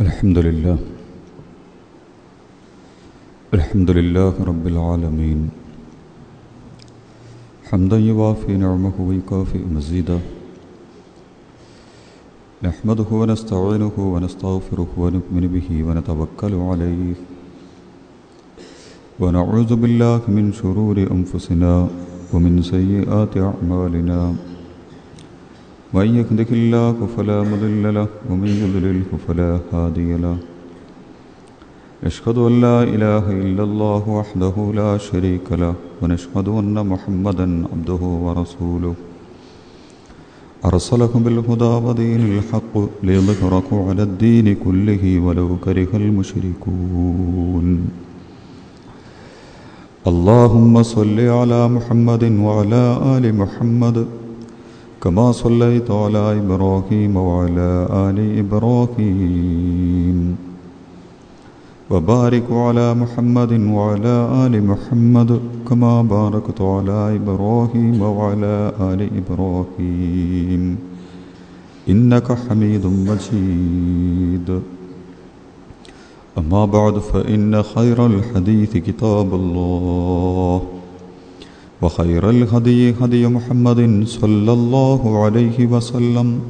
الحمد لله. الحمد لله رب العالمين. حمدا يوافي نعمه ويكافئ مزيدا. نحمده ونستعينه ونستغفره ونؤمن به ونتوكل عليه. ونعوذ بالله من شرور أنفسنا ومن سيئات أعمالنا. من يهده الله فلا مضل له ومن يضلله فلا هادي له. نشهد أن لا إله إلا الله وحده لا شريك له ونشهد أن محمدا عبده ورسوله. أرسله بالهدى ودين الحق ليظهره على الدين كله ولو كره المشركون. اللهم صل على محمد وعلى آل محمد كما صليت على إبراهيم وعلى آل إبراهيم. وبارك على محمد وعلى آل محمد كما باركت على إبراهيم وعلى آل إبراهيم. إنك حميد مجيد. أما بعد فإن خير الحديث كتاب الله. وخير الهدي هدي محمد صلى الله عليه وسلم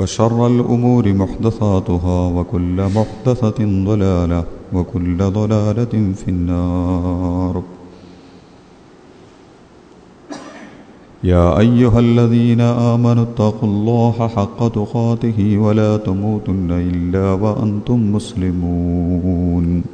وشر الأمور محدثاتها وكل محدثة ضلالة وكل ضلالة في النار. يا أيها الذين آمنوا اتقوا الله حق تقاته ولا تموتن إلا وأنتم مسلمون.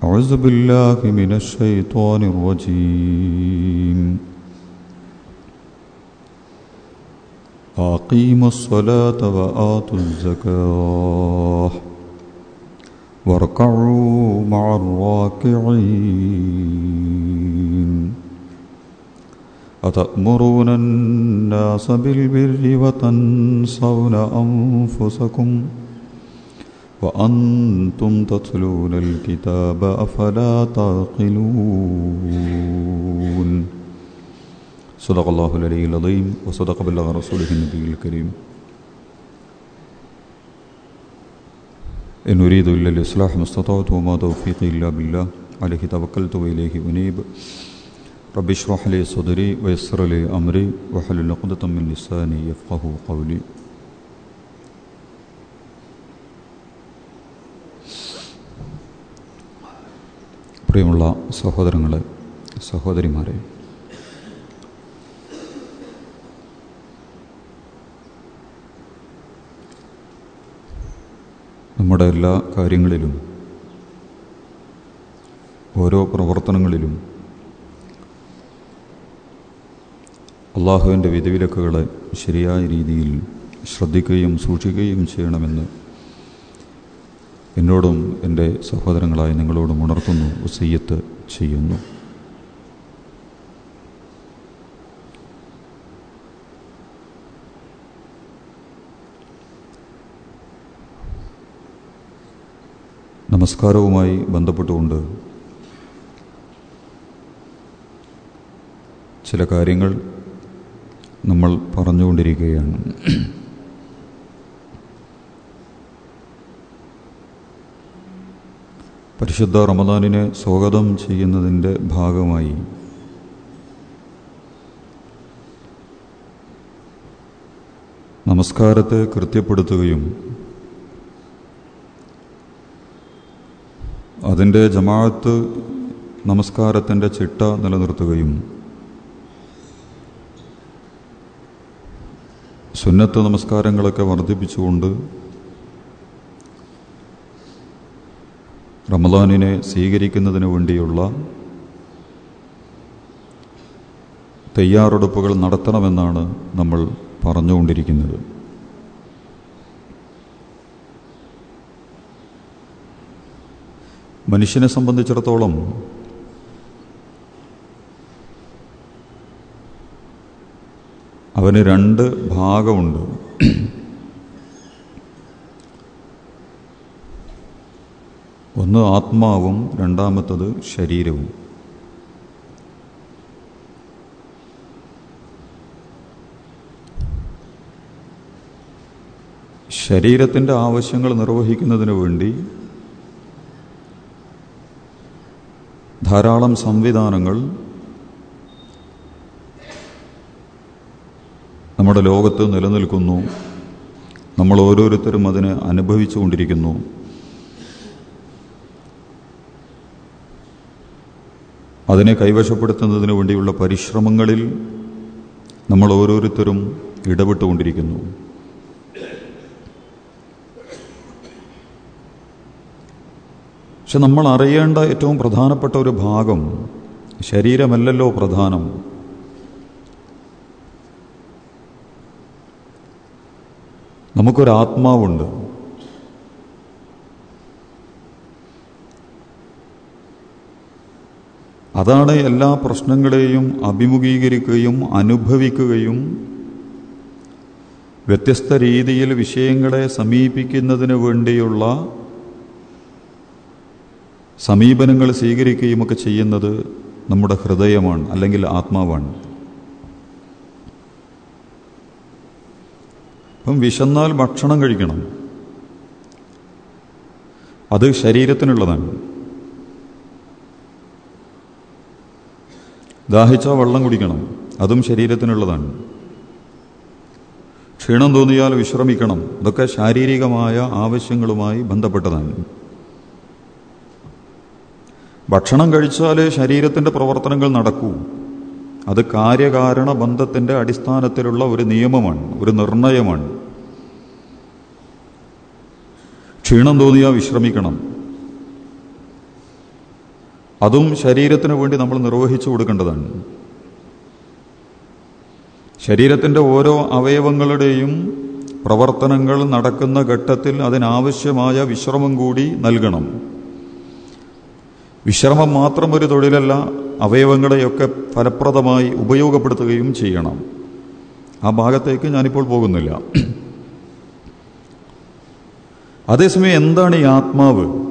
أعوذ بالله من الشيطان الرجيم. أقيموا الصلاة وآتوا الزكاة واركعوا مع الراكعين. أتأمرون الناس بالبر وتنسون أنفسكم؟ وأنتم تتلون الكتاب أفلا تعقلون. صدق الله العلي العظيم وصدق بالله رسوله النبي الكريم. إن أريد إلا الإصلاح ما استطعت وما توفيقي إلا بالله. عليه توكلت وإليه أنيب. رب اشرح لي صدري ويسر لي أمري واحلل عقدة من لساني يفقه قولي. പ്രിയമുള്ള സഹോദരങ്ങളെ സഹോദരിമാരെ നമ്മുടെ എല്ലാ കാര്യങ്ങളിലും ഓരോ പ്രവർത്തനങ്ങളിലും അള്ളാഹുവിന്റെ വിധിവിലക്കുകളെ ശരിയായ രീതിയിൽ ശ്രദ്ധിക്കുകയും സൂക്ഷിക്കുകയും ചെയ്യണമെന്ന് എന്നോടും എന്റെ സഹോദരങ്ങളായി നിങ്ങളോടും ഉണർത്തുന്നു ഉസയ്യത്ത് ചെയ്യുന്നു. നമസ്കാരവുമായി ബന്ധപ്പെട്ടുകൊണ്ട് ചില കാര്യങ്ങൾ നമ്മൾ പറഞ്ഞുകൊണ്ടിരിക്കുകയാണ്. പരിശുദ്ധ റമദാനിനെ സ്വാഗതം ചെയ്യുന്നതിന്റെ ഭാഗമായി നമസ്കാരത്തെ കൃത്യപ്പെടുത്തുകയും അതിന്റെ ജമാഅത്ത് നമസ്കാരത്തിന്റെ ചിട്ട നിലനിർത്തുകയും സുന്നത്ത് നമസ്കാരങ്ങളൊക്കെ വർദ്ധിപ്പിച്ചുകൊണ്ട് റമദാനിനെ സ്വീകരിക്കുന്നതിന് വേണ്ടിയുള്ള തയ്യാറെടുപ്പുകൾ നടത്തണമെന്നാണ് നമ്മൾ പറഞ്ഞുകൊണ്ടിരിക്കുന്നത്. മനുഷ്യനെ സംബന്ധിച്ചിടത്തോളം അവന് രണ്ട് ഭാഗമുണ്ട്. ഒന്ന് ആത്മാവും രണ്ടാമത്തത് ശരീരവും. ശരീരത്തിന്റെ ആവശ്യങ്ങൾ നിർവഹിക്കുന്നതിന് വേണ്ടി ധാരാളം സംവിധാനങ്ങൾ നമ്മുടെ ലോകത്ത് നിലനിൽക്കുന്നു. നമ്മൾ ഓരോരുത്തരും അതിനെ അനുഭവിച്ചുകൊണ്ടിരിക്കുന്നു. അതിനെ കൈവശപ്പെടുത്തുന്നതിന് വേണ്ടിയുള്ള പരിശ്രമങ്ങളിൽ നമ്മൾ ഓരോരുത്തരും ഇടപെട്ടുകൊണ്ടിരിക്കുന്നു. പക്ഷെ നമ്മൾ അറിയേണ്ട ഏറ്റവും പ്രധാനപ്പെട്ട ഒരു ഭാഗം ശരീരമല്ലല്ലോ പ്രധാനം. നമുക്കൊരു അതാണ് എല്ലാ പ്രശ്നങ്ങളെയും അഭിമുഖീകരിക്കുകയും അനുഭവിക്കുകയും വ്യത്യസ്ത രീതിയിൽ വിഷയങ്ങളെ സമീപിക്കുന്നതിന് വേണ്ടിയുള്ള സമീപനങ്ങൾ സ്വീകരിക്കുകയുമൊക്കെ ചെയ്യുന്നത് നമ്മുടെ ഹൃദയമാണ് അല്ലെങ്കിൽ ആത്മാവാണ്. അപ്പം വിശന്നാൽ ഭക്ഷണം കഴിക്കണം. അത് ശരീരത്തിനുള്ളതാണ്. ദാഹിച്ച വെള്ളം കുടിക്കണം. അതും ശരീരത്തിനുള്ളതാണ്. ക്ഷീണം തോന്നിയാൽ വിശ്രമിക്കണം. ഇതൊക്കെ ശാരീരികമായ ആവശ്യങ്ങളുമായി ബന്ധപ്പെട്ടതാണ്. ഭക്ഷണം കഴിച്ചാലേ ശരീരത്തിന്റെ പ്രവർത്തനങ്ങൾ നടക്കൂ. അത് കാര്യകാരണ ബന്ധത്തിന്റെ അടിസ്ഥാനത്തിലുള്ള ഒരു നിയമമാണ് ഒരു നിർണയമാണ്. ക്ഷീണം തോന്നിയാൽ വിശ്രമിക്കണം. അതും ശരീരത്തിന് വേണ്ടി നമ്മൾ നിർവഹിച്ചു കൊടുക്കേണ്ടതാണ്. ശരീരത്തിന്റെ ഓരോ അവയവങ്ങളുടെയും പ്രവർത്തനങ്ങൾ നടക്കുന്ന ഘട്ടത്തിൽ അതിനാവശ്യമായ വിശ്രമം കൂടി നൽകണം. വിശ്രമം മാത്രം ഒരു തൊഴിലല്ല അവയവങ്ങളെയൊക്കെ ഫലപ്രദമായി ഉപയോഗപ്പെടുത്തുകയും ചെയ്യണം. ആ ഭാഗത്തേക്ക് ഞാനിപ്പോൾ പോകുന്നില്ല. അതേസമയം എന്താണ് ഈ ആത്മാവ്?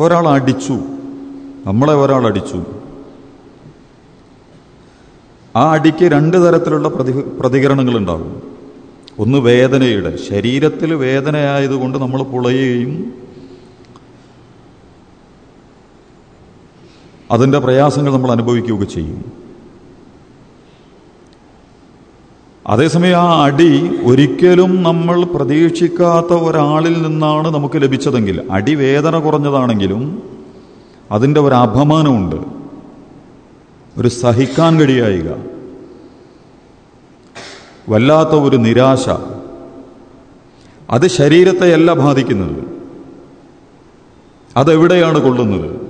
ഒരാൾ അടിച്ചു നമ്മളെ ഒരാൾ അടിച്ചു ആ അടിക്ക് രണ്ട് തരത്തിലുള്ള പ്രതി പ്രതികരണങ്ങൾ ഉണ്ടാകും ഒന്ന് വേദനയുടെ ശരീരത്തിൽ വേദനയായതുകൊണ്ട് നമ്മൾ പുളയുകയും അതിന്റെ പ്രയാസങ്ങൾ നമ്മൾ അനുഭവിക്കുകയൊക്കെ ചെയ്യും. അതേസമയം ആ അടി ഒരിക്കലും നമ്മൾ പ്രതീക്ഷിക്കാത്ത ഒരാളിൽ നിന്നാണ് നമുക്ക് ലഭിച്ചതെങ്കിൽ അടി വേദന കുറഞ്ഞതാണെങ്കിലും അതിന്റെ ഒരു അപമാനമുണ്ട്. ഒരു സഹിക്കാൻ കഴിയായിക. വല്ലാത്ത ഒരു നിരാശ. അത് ശരീരത്തെയല്ല ബാധിക്കുന്നത്. അതെവിടെയാണ് കൊള്ളുന്നത്?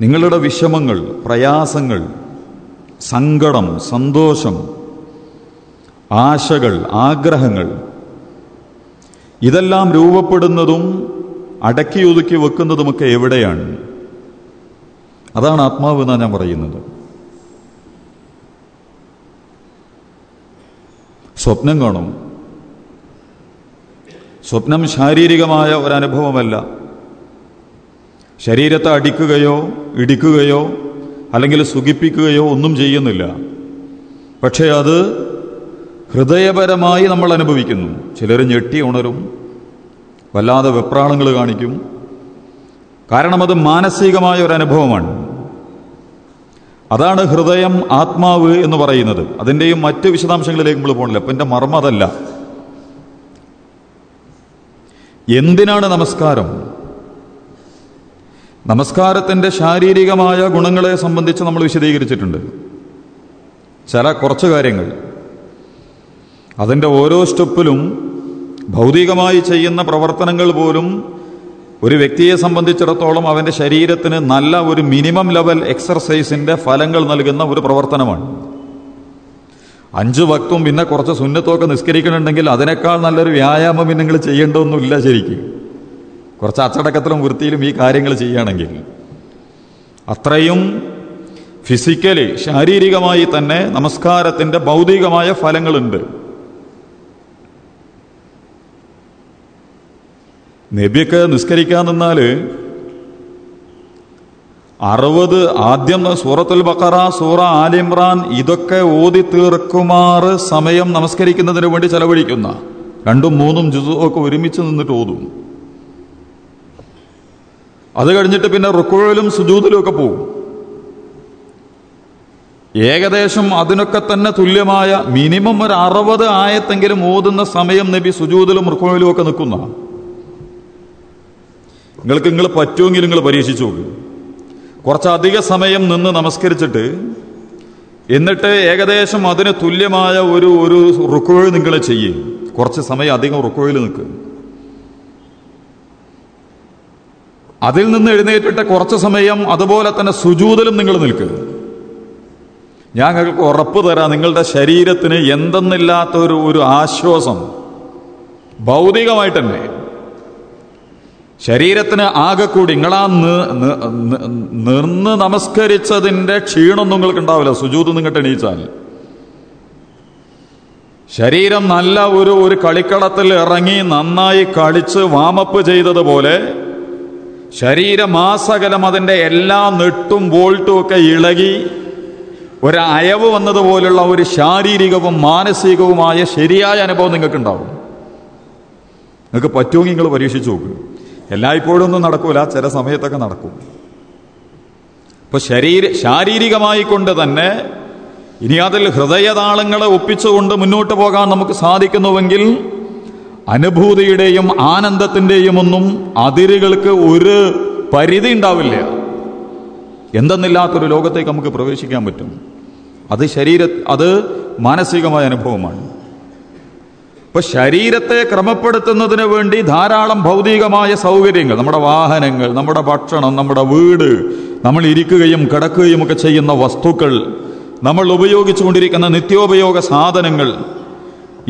നിങ്ങളുടെ വിഷമങ്ങൾ പ്രയാസങ്ങൾ സങ്കടം സന്തോഷം ആശകൾ ആഗ്രഹങ്ങൾ. ഇതെല്ലാം രൂപപ്പെടുന്നതും അടക്കി ഒതുക്കി വെക്കുന്നതുമൊക്കെ എവിടെയാണ്? അതാണ് ആത്മാവ് എന്നാണ് ഞാൻ പറയുന്നത്. സ്വപ്നം കാണും. സ്വപ്നം ശാരീരികമായ ഒരനുഭവമല്ല. ശരീരത്തെ അടിക്കുകയോ ഇടിക്കുകയോ അല്ലെങ്കിൽ സുഖിപ്പിക്കുകയോ ഒന്നും ചെയ്യുന്നില്ല. പക്ഷേ അത് ഹൃദയപരമായി നമ്മൾ അനുഭവിക്കുന്നു. ചിലർ ഞെട്ടി ഉണരും വല്ലാതെ വെപ്രാളങ്ങൾ കാണിക്കും. കാരണം അത് മാനസികമായ ഒരു അനുഭവമാണ്. അതാണ് ഹൃദയം ആത്മാവ് എന്ന് പറയുന്നത്. അതിന്റെയും മറ്റ് വിശദാംശങ്ങളിലേക്ക് നമ്മൾ പോകണില്ല അപ്പം എന്റെ മർമ്മതല്ല എന്തിനാണ് നമസ്കാരം? നമസ്കാരത്തിന്റെ ശാരീരികമായ ഗുണങ്ങളെ സംബന്ധിച്ച് നമ്മൾ വിശദീകരിച്ചിട്ടുണ്ട്. ചില കുറച്ച് കാര്യങ്ങൾ. അതിന്റെ ഓരോ സ്റ്റെപ്പിലും ഭൗതികമായി ചെയ്യുന്ന പ്രവർത്തനങ്ങൾ പോലും ഒരു വ്യക്തിയെ സംബന്ധിച്ചിടത്തോളം അവന്റെ ശരീരത്തിന് നല്ല ഒരു മിനിമം ലെവൽ എക്സർസൈസിന്റെ ഫലങ്ങൾ നൽകുന്ന ഒരു പ്രവർത്തനമാണ്. അഞ്ച് വക്തും പിന്നെ കുറച്ച് സുന്നത്തൊക്കെ നിസ്കരിക്കണമെങ്കിൽ അതിനേക്കാൾ നല്ലൊരു വ്യായാമം നിങ്ങൾ ചെയ്യേണ്ടതൊന്നുമില്ല ശരിക്കും. കുറച്ച് അച്ചടക്കത്തിലും വൃത്തിയിലും ഈ കാര്യങ്ങൾ ചെയ്യുകയാണെങ്കിൽ അത്രയും ഫിസിക്കലി ശാരീരികമായി തന്നെ നമസ്കാരത്തിന്റെ ഭൗതികമായ ഫലങ്ങളുണ്ട്. നബിയൊക്കെ നിസ്കരിക്കാൻ നിന്നാൽ അറുപത് ആദ്യം സൂറത്തുൽ ബക്കറ സൂറ ആലിമ്രാൻ ഇതൊക്കെ ഓതി തീർക്കുമാറ് സമയം നമസ്കരിക്കുന്നതിന് വേണ്ടി ചെലവഴിക്കുന്ന രണ്ടും മൂന്നും ജുസും ഒക്കെ ഒരുമിച്ച് നിന്നിട്ട് ഓതും. അത് കഴിഞ്ഞിട്ട് പിന്നെ റുക്കുഴലും സുജൂതിലും ഒക്കെ പോകും ഏകദേശം അതിനൊക്കെ തന്നെ തുല്യമായ മിനിമം ഒരു അറുപത് ആയത്തെങ്കിലും ഓതുന്ന സമയം നബി സുജൂതിലും റുക്കുഴലും ഒക്കെ നിൽക്കുന്ന. നിങ്ങൾക്ക് നിങ്ങൾ പറ്റുമെങ്കിൽ നിങ്ങൾ പരീക്ഷിച്ചു നോക്ക്. കുറച്ചധിക സമയം നിന്ന് നമസ്കരിച്ചിട്ട് എന്നിട്ട് ഏകദേശം അതിന് തുല്യമായ ഒരു ഒരു റുക്കുഴ നിങ്ങൾ ചെയ്യും. കുറച്ച് സമയം അധികം റുക്കുഴയിൽ നിൽക്കുക അതിൽ നിന്ന് എഴുന്നേറ്റിട്ട് കുറച്ച് സമയം അതുപോലെ തന്നെ സുജൂതലും നിങ്ങൾ നിൽക്കുക ഞാൻ നിങ്ങൾക്ക് ഉറപ്പ് തരാം നിങ്ങളുടെ ശരീരത്തിന് എന്തെന്നില്ലാത്ത ഒരു ഒരു ആശ്വാസം ഭൗതികമായിട്ട് തന്നെ ശരീരത്തിന് ആകെ കൂടി നിങ്ങളാ നിന്ന് നമസ്കരിച്ചതിന്റെ ക്ഷീണം നിങ്ങൾക്ക് ഉണ്ടാവില്ല സുജൂത് നിങ്ങൾക്ക് എണീച്ചാൽ. ശരീരം നല്ല ഒരു ഒരു കളിക്കളത്തിൽ ഇറങ്ങി നന്നായി കളിച്ച് വാമപ്പ് ചെയ്തതുപോലെ ശരീരമാസകലം അതിന്റെ എല്ലാ നെട്ടും ബോൾട്ടും ഒക്കെ ഇളകി ഒരു അയവ് വന്നതുപോലുള്ള ഒരു ശാരീരികവും മാനസികവുമായ ശരിയായ അനുഭവം നിങ്ങൾക്കുണ്ടാവും. നിങ്ങൾക്ക് പറ്റുമെങ്കിൽ നിങ്ങൾ പരീക്ഷിച്ചു നോക്കും. എല്ലായ്പ്പോഴും ഒന്നും നടക്കൂല ചില സമയത്തൊക്കെ നടക്കും. ഇപ്പൊ ശരീര ശാരീരികമായി കൊണ്ട് തന്നെ ഇനി അതിൽ ഹൃദയതാളങ്ങളെ ഒപ്പിച്ചുകൊണ്ട് മുന്നോട്ട് പോകാൻ നമുക്ക് സാധിക്കുന്നുവെങ്കിൽ അനുഭൂതിയുടെയും ആനന്ദത്തിന്റെയും ഒന്നും അതിരുകൾക്ക് ഒരു പരിധി ഉണ്ടാവില്ല. എന്തെന്നില്ലാത്തൊരു ലോകത്തേക്ക് നമുക്ക് പ്രവേശിക്കാൻ പറ്റും. അത് ശരീര അത് മാനസികമായ അനുഭവമാണ്. ഇപ്പൊ ശരീരത്തെ ക്രമപ്പെടുത്തുന്നതിന് വേണ്ടി ധാരാളം ഭൗതികമായ സൗകര്യങ്ങൾ നമ്മുടെ വാഹനങ്ങൾ നമ്മുടെ ഭക്ഷണം നമ്മുടെ വീട് നമ്മൾ ഇരിക്കുകയും കിടക്കുകയും ഒക്കെ ചെയ്യുന്ന വസ്തുക്കൾ നമ്മൾ ഉപയോഗിച്ചുകൊണ്ടിരിക്കുന്ന നിത്യോപയോഗ സാധനങ്ങൾ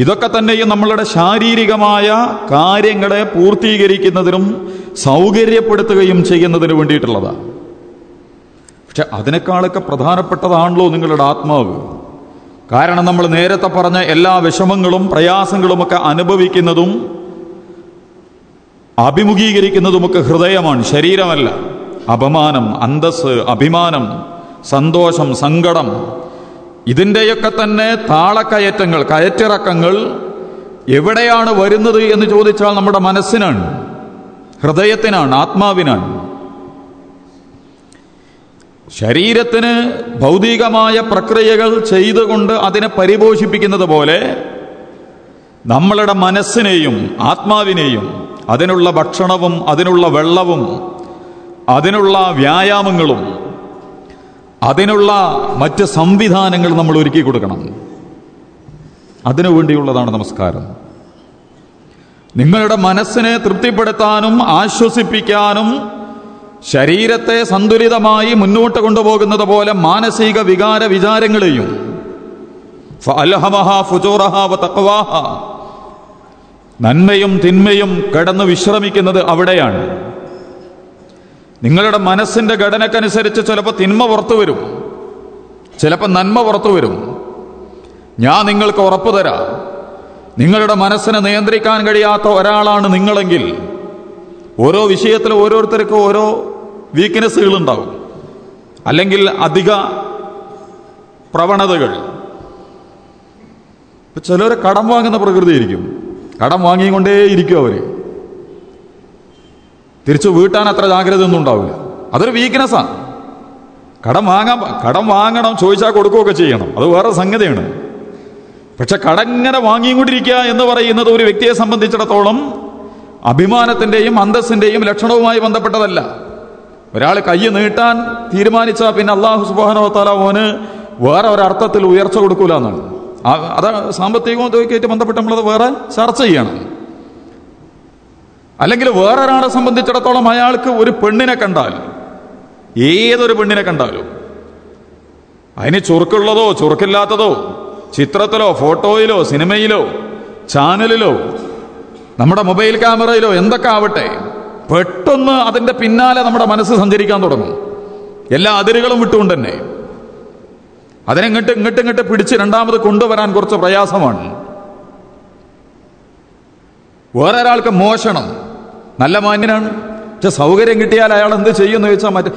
ഇതൊക്കെ തന്നെയും നമ്മളുടെ ശാരീരികമായ കാര്യങ്ങളെ പൂർത്തീകരിക്കുന്നതിനും സൗകര്യപ്പെടുത്തുകയും ചെയ്യുന്നതിന് വേണ്ടിയിട്ടുള്ളതാണ് പക്ഷെ അതിനേക്കാളൊക്കെ പ്രധാനപ്പെട്ടതാണല്ലോ നിങ്ങളുടെ ആത്മാവ്. കാരണം നമ്മൾ നേരത്തെ പറഞ്ഞ എല്ലാ വിഷമങ്ങളും പ്രയാസങ്ങളുമൊക്കെ അനുഭവിക്കുന്നതും അഭിമുഖീകരിക്കുന്നതുമൊക്കെ ഹൃദയമാണ് ശരീരമല്ല. അപമാനം അന്തസ് അഭിമാനം സന്തോഷം സങ്കടം ഇതിന്റെയൊക്കെ തന്നെ താളക്കയറ്റങ്ങൾ കയറ്റിറക്കങ്ങൾ എവിടെയാണ് വരുന്നത് എന്ന് ചോദിച്ചാൽ നമ്മുടെ മനസ്സിനാണ് ഹൃദയത്തിനാണ് ആത്മാവിനാണ്. ശരീരത്തിന് ഭൗതികമായ പ്രക്രിയകൾ ചെയ്തുകൊണ്ട് അതിനെ പരിപോഷിപ്പിക്കുന്നത് പോലെ നമ്മളുടെ മനസ്സിനെയും ആത്മാവിനെയും അതിനുള്ള ഭക്ഷണവും അതിനുള്ള വെള്ളവും അതിനുള്ള വ്യായാമങ്ങളും അതിനുള്ള മറ്റ് സംവിധാനങ്ങൾ നമ്മൾ ഒരുക്കി കൊടുക്കണം. അതിനു വേണ്ടിയുള്ളതാണ് നമസ്കാരം. നിങ്ങളുടെ മനസ്സിനെ തൃപ്തിപ്പെടുത്താനും ആശ്വസിപ്പിക്കാനും ശരീരത്തെ സന്തുലിതമായി മുന്നോട്ട് കൊണ്ടുപോകുന്നത് പോലെ മാനസിക വികാര വിചാരങ്ങളെയും നന്മയും തിന്മയും കിടന്ന് വിശ്രമിക്കുന്നത് അവിടെയാണ്. നിങ്ങളുടെ മനസ്സിന്റെ ഘടനക്കനുസരിച്ച് ചിലപ്പോൾ തിന്മ പുറത്തു വരും. ചിലപ്പോൾ നന്മ പുറത്തു വരും. ഞാൻ നിങ്ങൾക്ക് ഉറപ്പു തരാം. നിങ്ങളുടെ മനസ്സിനെ നിയന്ത്രിക്കാൻ കഴിയാത്ത ഒരാളാണ് നിങ്ങളെങ്കിൽ ഓരോ വിഷയത്തിലും ഓരോരുത്തർക്കും ഓരോ വീക്ക്നെസ്സുകൾ ഉണ്ടാവും അല്ലെങ്കിൽ അധിക പ്രവണതകൾ. ചിലർ കടം വാങ്ങുന്ന പ്രകൃതിയായിരിക്കും. കടം വാങ്ങിക്കൊണ്ടേയിരിക്കും അവർ. തിരിച്ചു വീട്ടാൻ അത്ര ജാഗ്രത ഒന്നും ഉണ്ടാവില്ല. അതൊരു വീക്ക്നെസ്സാണ് കടം വാങ്ങാൻ കടം വാങ്ങണം ചോദിച്ചാൽ കൊടുക്കുകയൊക്കെ ചെയ്യണം. അത് വേറെ സംഗതിയാണ്. പക്ഷെ കടങ്ങനെ വാങ്ങിക്കൊണ്ടിരിക്കുക എന്ന് പറയുന്നത് ഒരു വ്യക്തിയെ സംബന്ധിച്ചിടത്തോളം അഭിമാനത്തിന്റെയും അന്തസ്സിന്റെയും ലക്ഷണവുമായി ബന്ധപ്പെട്ടതല്ല. ഒരാൾ കൈ നീട്ടാൻ തീരുമാനിച്ചാൽ പിന്നെ അള്ളാഹു സുബാനോത്താല തല ഓന് വേറെ ഒരർത്ഥത്തിൽ ഉയർച്ച കൊടുക്കൂല എന്നാണ്. അത് സാമ്പത്തികവും ഇതൊക്കെയായിട്ട് ബന്ധപ്പെട്ട് നമ്മളത് വേറെ ചർച്ച ചെയ്യണം. അല്ലെങ്കിൽ വേറൊരാളെ സംബന്ധിച്ചിടത്തോളം അയാൾക്ക് ഒരു പെണ്ണിനെ കണ്ടാൽ ഏതൊരു പെണ്ണിനെ കണ്ടാലും അതിന് ചുറുക്കുള്ളതോ ചുറുക്കില്ലാത്തതോ ചിത്രത്തിലോ ഫോട്ടോയിലോ സിനിമയിലോ ചാനലിലോ നമ്മുടെ മൊബൈൽ ക്യാമറയിലോ എന്തൊക്കെ ആവട്ടെ പെട്ടെന്ന് അതിന്റെ പിന്നാലെ നമ്മുടെ മനസ്സ് സഞ്ചരിക്കാൻ തുടങ്ങും. എല്ലാ അതിരുകളും വിട്ടുകൊണ്ട് തന്നെ. അതിനെ ഇങ്ങോട്ട് ഇങ്ങോട്ട് ഇങ്ങോട്ട് പിടിച്ച് രണ്ടാമത് കൊണ്ടുവരാൻ കുറച്ച് പ്രയാസമാണ്. വേറൊരാൾക്ക് മോഷണം നല്ല മാന്യനാണ്. പക്ഷെ സൗകര്യം കിട്ടിയാൽ അയാൾ എന്ത് ചെയ്യുമെന്ന് ചോദിച്ചാൽ മറ്റേ